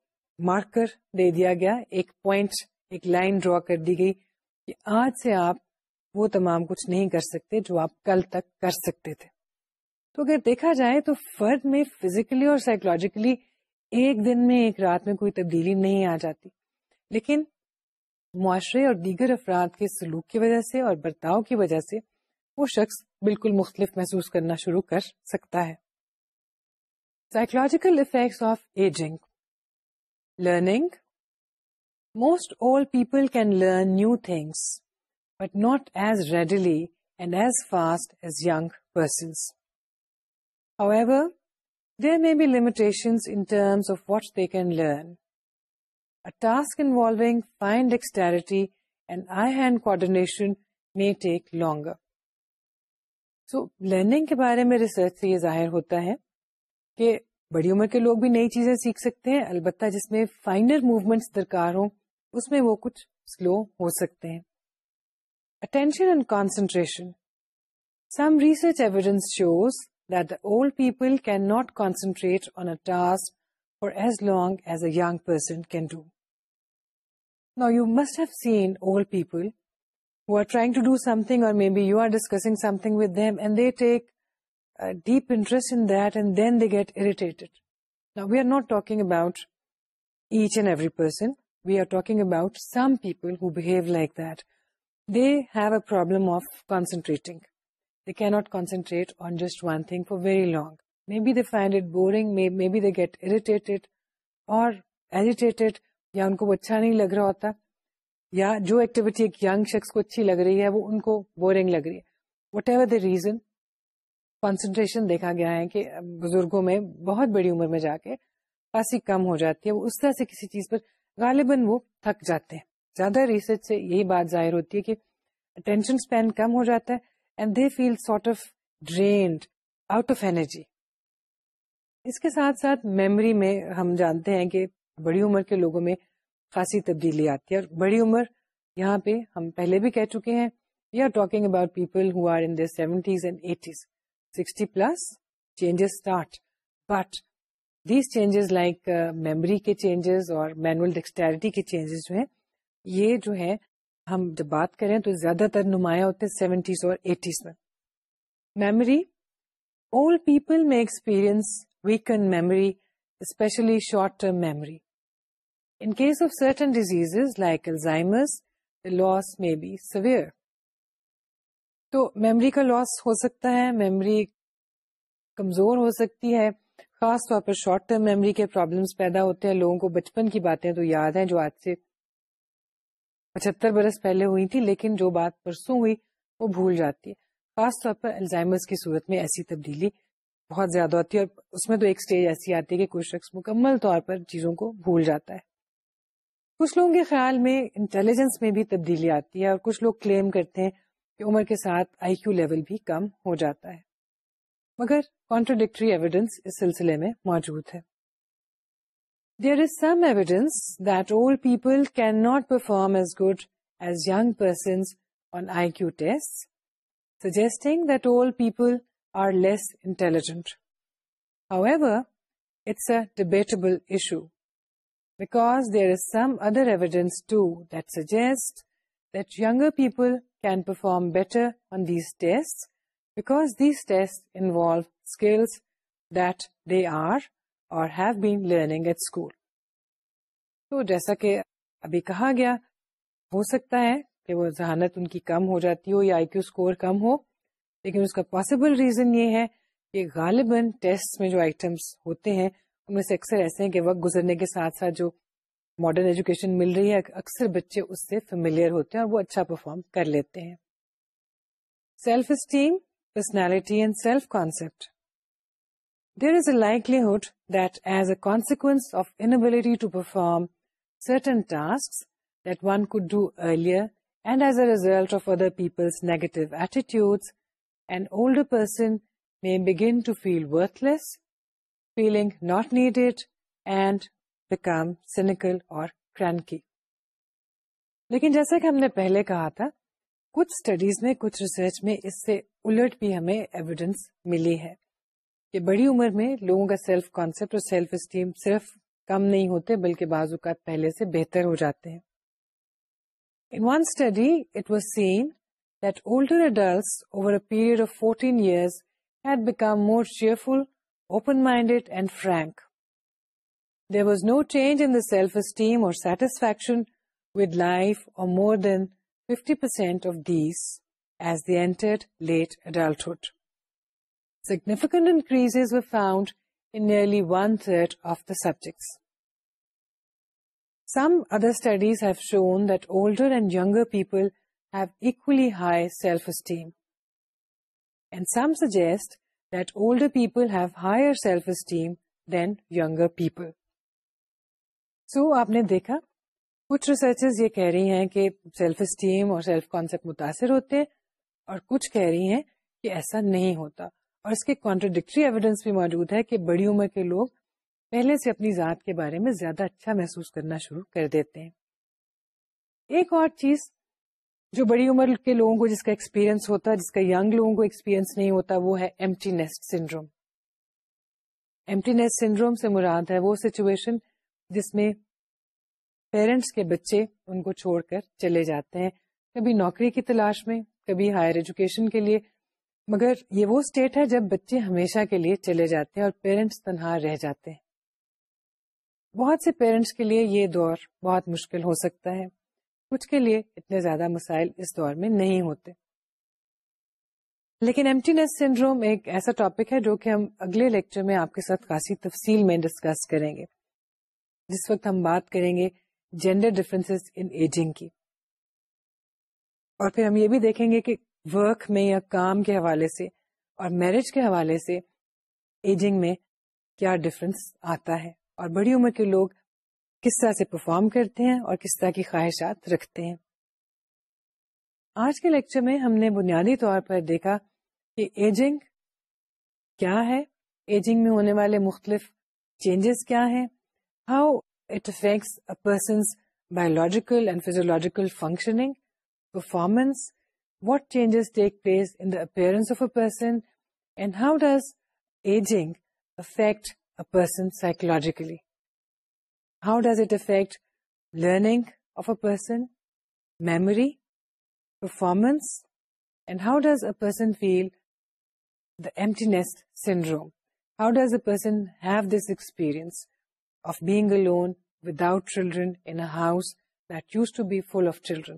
مارکر دے دیا گیا ایک پوائنٹ ایک لائن ڈرا کر دی گئی کہ آج سے آپ وہ تمام کچھ نہیں کر سکتے جو آپ کل تک کر سکتے تھے تو اگر دیکھا جائے تو فرد میں فزیکلی اور سائیکولوجیکلی ایک دن میں ایک رات میں کوئی تبدیلی نہیں آ جاتی لیکن معاشرے اور دیگر افراد کے سلوک کی وجہ سے اور برتاؤ کی وجہ سے وہ شخص بالکل مختلف محسوس کرنا شروع کر سکتا ہے psychological effects of ageing learning most all people can learn new things but not as readily and as fast as young persons however eye-hand coordination be take longer. So learning کے بارے میں ریسرچ سے یہ ظاہر ہوتا ہے کہ بڑی عمر کے لوگ بھی نئی چیزیں سیکھ سکتے ہیں البتہ جس میں فائنر موومینٹس درکار ہوں اس میں وہ کچھ سلو ہو سکتے ہیں attention and concentration some research evidence shows that the old people cannot concentrate on a task for as long as a young person can do. Now, you must have seen old people who are trying to do something, or maybe you are discussing something with them, and they take a deep interest in that, and then they get irritated. Now, we are not talking about each and every person. We are talking about some people who behave like that. They have a problem of concentrating. they cannot concentrate on just one thing for very long. Maybe they find it boring, may, maybe they get irritated or agitated یا ان کو اچھا نہیں لگ رہا ہوتا یا جو ایکٹیویٹی ایک یگ شخص کو اچھی لگ رہی ہے وہ ان کو بورنگ لگ رہی ہے whatever the reason concentration دیکھا گیا ہے کہ بزرگوں میں بہت بڑی عمر میں جا کے خاصی کم ہو جاتی ہے وہ اس طرح سے کسی چیز پر غالباً وہ تھک جاتے ہیں زیادہ ریسرچ سے یہی بات ظاہر ہوتی ہے کہ اٹینشن اسپین کم ہو جاتا ہے and they feel sort of drained out of energy اس کے ساتھ ساتھ میموری میں ہم جانتے ہیں کہ بڑی عمر کے لوگوں میں خاصی تبدیلی آتی ہے اور بڑی عمر یہاں پہ ہم پہلے بھی کہہ چکے ہیں we are talking about people who are in seventies and eighties sixty plus changes start but these changes like memory کے چینجز اور مینوئل ڈیکسٹیرٹی کے چینجز جو ہیں یہ جو ہے ہم جب بات کریں تو زیادہ تر نمایاں ہوتے ہیں سیونٹیز اور ایٹیز میں میموری اولڈ پیپل میں experience weaken memory especially short term memory in case of certain disease like Alzheimer's loss may be severe تو میموری کا لاس ہو سکتا ہے میموری کمزور ہو سکتی ہے خاص طور پر شارٹ ٹرم میموری کے پرابلمس پیدا ہوتے ہیں لوگوں کو بچپن کی باتیں تو یاد ہیں جو آج سے پچہتر برس پہلے ہوئی تھی لیکن جو بات پرسوں ہوئی وہ بھول جاتی ہے خاص طور پر الزائمرس کی صورت میں ایسی تبدیلی بہت زیادہ ہوتی ہے اور اس میں تو ایک سٹیج ایسی آتی ہے کہ کچھ شخص مکمل طور پر چیزوں کو بھول جاتا ہے کچھ لوگوں کے خیال میں انٹیلیجنس میں بھی تبدیلی آتی ہے اور کچھ لوگ کلیم کرتے ہیں کہ عمر کے ساتھ آئی کیو لیول بھی کم ہو جاتا ہے مگر کانٹروڈکٹری ایویڈینس اس سلسلے میں موجود ہے There is some evidence that old people cannot perform as good as young persons on IQ tests, suggesting that old people are less intelligent. However, it's a debatable issue because there is some other evidence too that suggests that younger people can perform better on these tests because these tests involve skills that they are اور have been learning at school تو جیسا کہ ابھی کہا گیا ہو سکتا ہے کہ وہ ذہانت ان کی کم ہو جاتی ہو یا آئی کیو اسکور کم ہو لیکن اس کا پاسبل ریزن یہ ہے کہ غالباً ٹیسٹ میں جو آئٹمس ہوتے ہیں ان میں سے اکثر ایسے ہیں کہ وقت گزرنے کے ساتھ ساتھ جو ماڈرن ایجوکیشن مل رہی ہے اکثر بچے اس سے فیملیئر ہوتے ہیں اور وہ اچھا پرفارم کر لیتے ہیں self esteem personality and self concept there is a likelihood that as a consequence of inability to perform certain tasks earlier and as a result of other people's and old person may begin to feel worthless feeling not needed and become cynical اور کرینکی لیکن جیسا کہ ہم نے پہلے کہا تھا کچھ اسٹڈیز میں کچھ ریسرچ میں اس سے الٹ بھی ہمیں ایویڈینس ملی ہے کہ بڑی عمر میں لوگوں کا سیلف کانسیپٹ اور سیلف اسٹیم صرف کم نہیں ہوتے بلکہ بعض اوقات پہلے سے بہتر ہو جاتے ہیں period of fourteen years become become more cheerful open minded and There there was no change the esteem اور سیٹسفیکشن ود لائف اور more than than 50% of these as they entered late adulthood. significant increases were found in nearly one-third of the subjects. Some other studies have shown that older and younger people have equally high self-esteem. And some suggest that older people have higher self-esteem than younger people. So, آپ نے دیکھا کچھ ریسرچز یہ کہہ رہی ہیں کہ سیلف اسٹیم اور سیلف کانسیپٹ متاثر ہوتے ہیں اور کچھ کہہ رہی ہیں کہ ایسا نہیں ہوتا اور اس کے کانٹروڈکٹری ایویڈینس بھی موجود ہے کہ بڑی عمر کے لوگ پہلے سے اپنی ذات کے بارے میں زیادہ اچھا محسوس کرنا شروع کر دیتے ہیں ایک اور چیز جو بڑی عمر کے لوگوں کو جس کا ایکسپیرینس ہوتا ہے جس کا یگ لوگوں کو ایکسپیرئنس نہیں ہوتا وہ ہے empty empty nest syndrome nest syndrome سے مراد ہے وہ سچویشن جس میں پیرنٹس کے بچے ان کو چھوڑ کر چلے جاتے ہیں کبھی نوکری کی تلاش میں کبھی ہائر ایجوکیشن کے لیے مگر یہ وہ اسٹیٹ ہے جب بچے ہمیشہ کے لیے چلے جاتے ہیں اور پیرنٹس تنہا رہ جاتے ہیں بہت سے پیرنٹس کے لیے یہ دور بہت مشکل ہو سکتا ہے کچھ کے لیے اتنے زیادہ مسائل اس دور میں نہیں ہوتے لیکن ایمٹینس سنڈروم ایک ایسا ٹاپک ہے جو کہ ہم اگلے لیکچر میں آپ کے ساتھ خاصی تفصیل میں ڈسکس کریں گے جس وقت ہم بات کریں گے جینڈر ڈفرینس ان ایجنگ کی اور پھر ہم یہ بھی دیکھیں گے کہ ورک میں یا کام کے حوالے سے اور میرج کے حوالے سے ایجنگ میں کیا ڈفرنس آتا ہے اور بڑی عمر کے لوگ کس طرح سے پرفارم کرتے ہیں اور کس طرح کی خواہشات رکھتے ہیں آج کے لیکچر میں ہم نے بنیادی طور پر دیکھا کہ ایجنگ کیا ہے ایجنگ میں ہونے والے مختلف چینجز کیا ہیں how it affects persons biological and physiological functioning performance what changes take place in the appearance of a person, and how does aging affect a person psychologically? How does it affect learning of a person, memory, performance, and how does a person feel the emptiness syndrome? How does a person have this experience of being alone without children in a house that used to be full of children?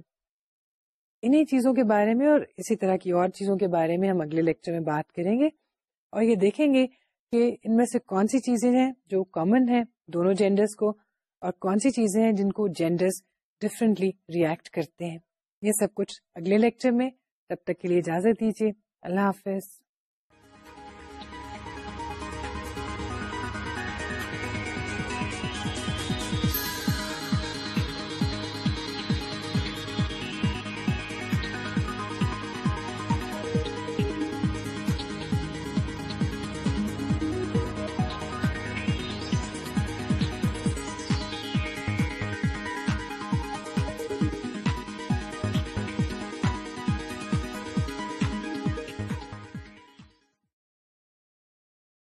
انہیں چیزوں کے بارے میں اور اسی طرح کی اور چیزوں کے بارے میں ہم اگلے لیکچر میں بات کریں گے اور یہ دیکھیں گے کہ ان میں سے کون سی چیزیں ہیں جو کامن ہیں دونوں جینڈرس کو اور کون سی چیزیں ہیں جن کو جینڈرس ڈفرینٹلی ریئیکٹ کرتے ہیں یہ سب کچھ اگلے لیکچر میں تب تک کے لیے اجازت دیجیے اللہ حافظ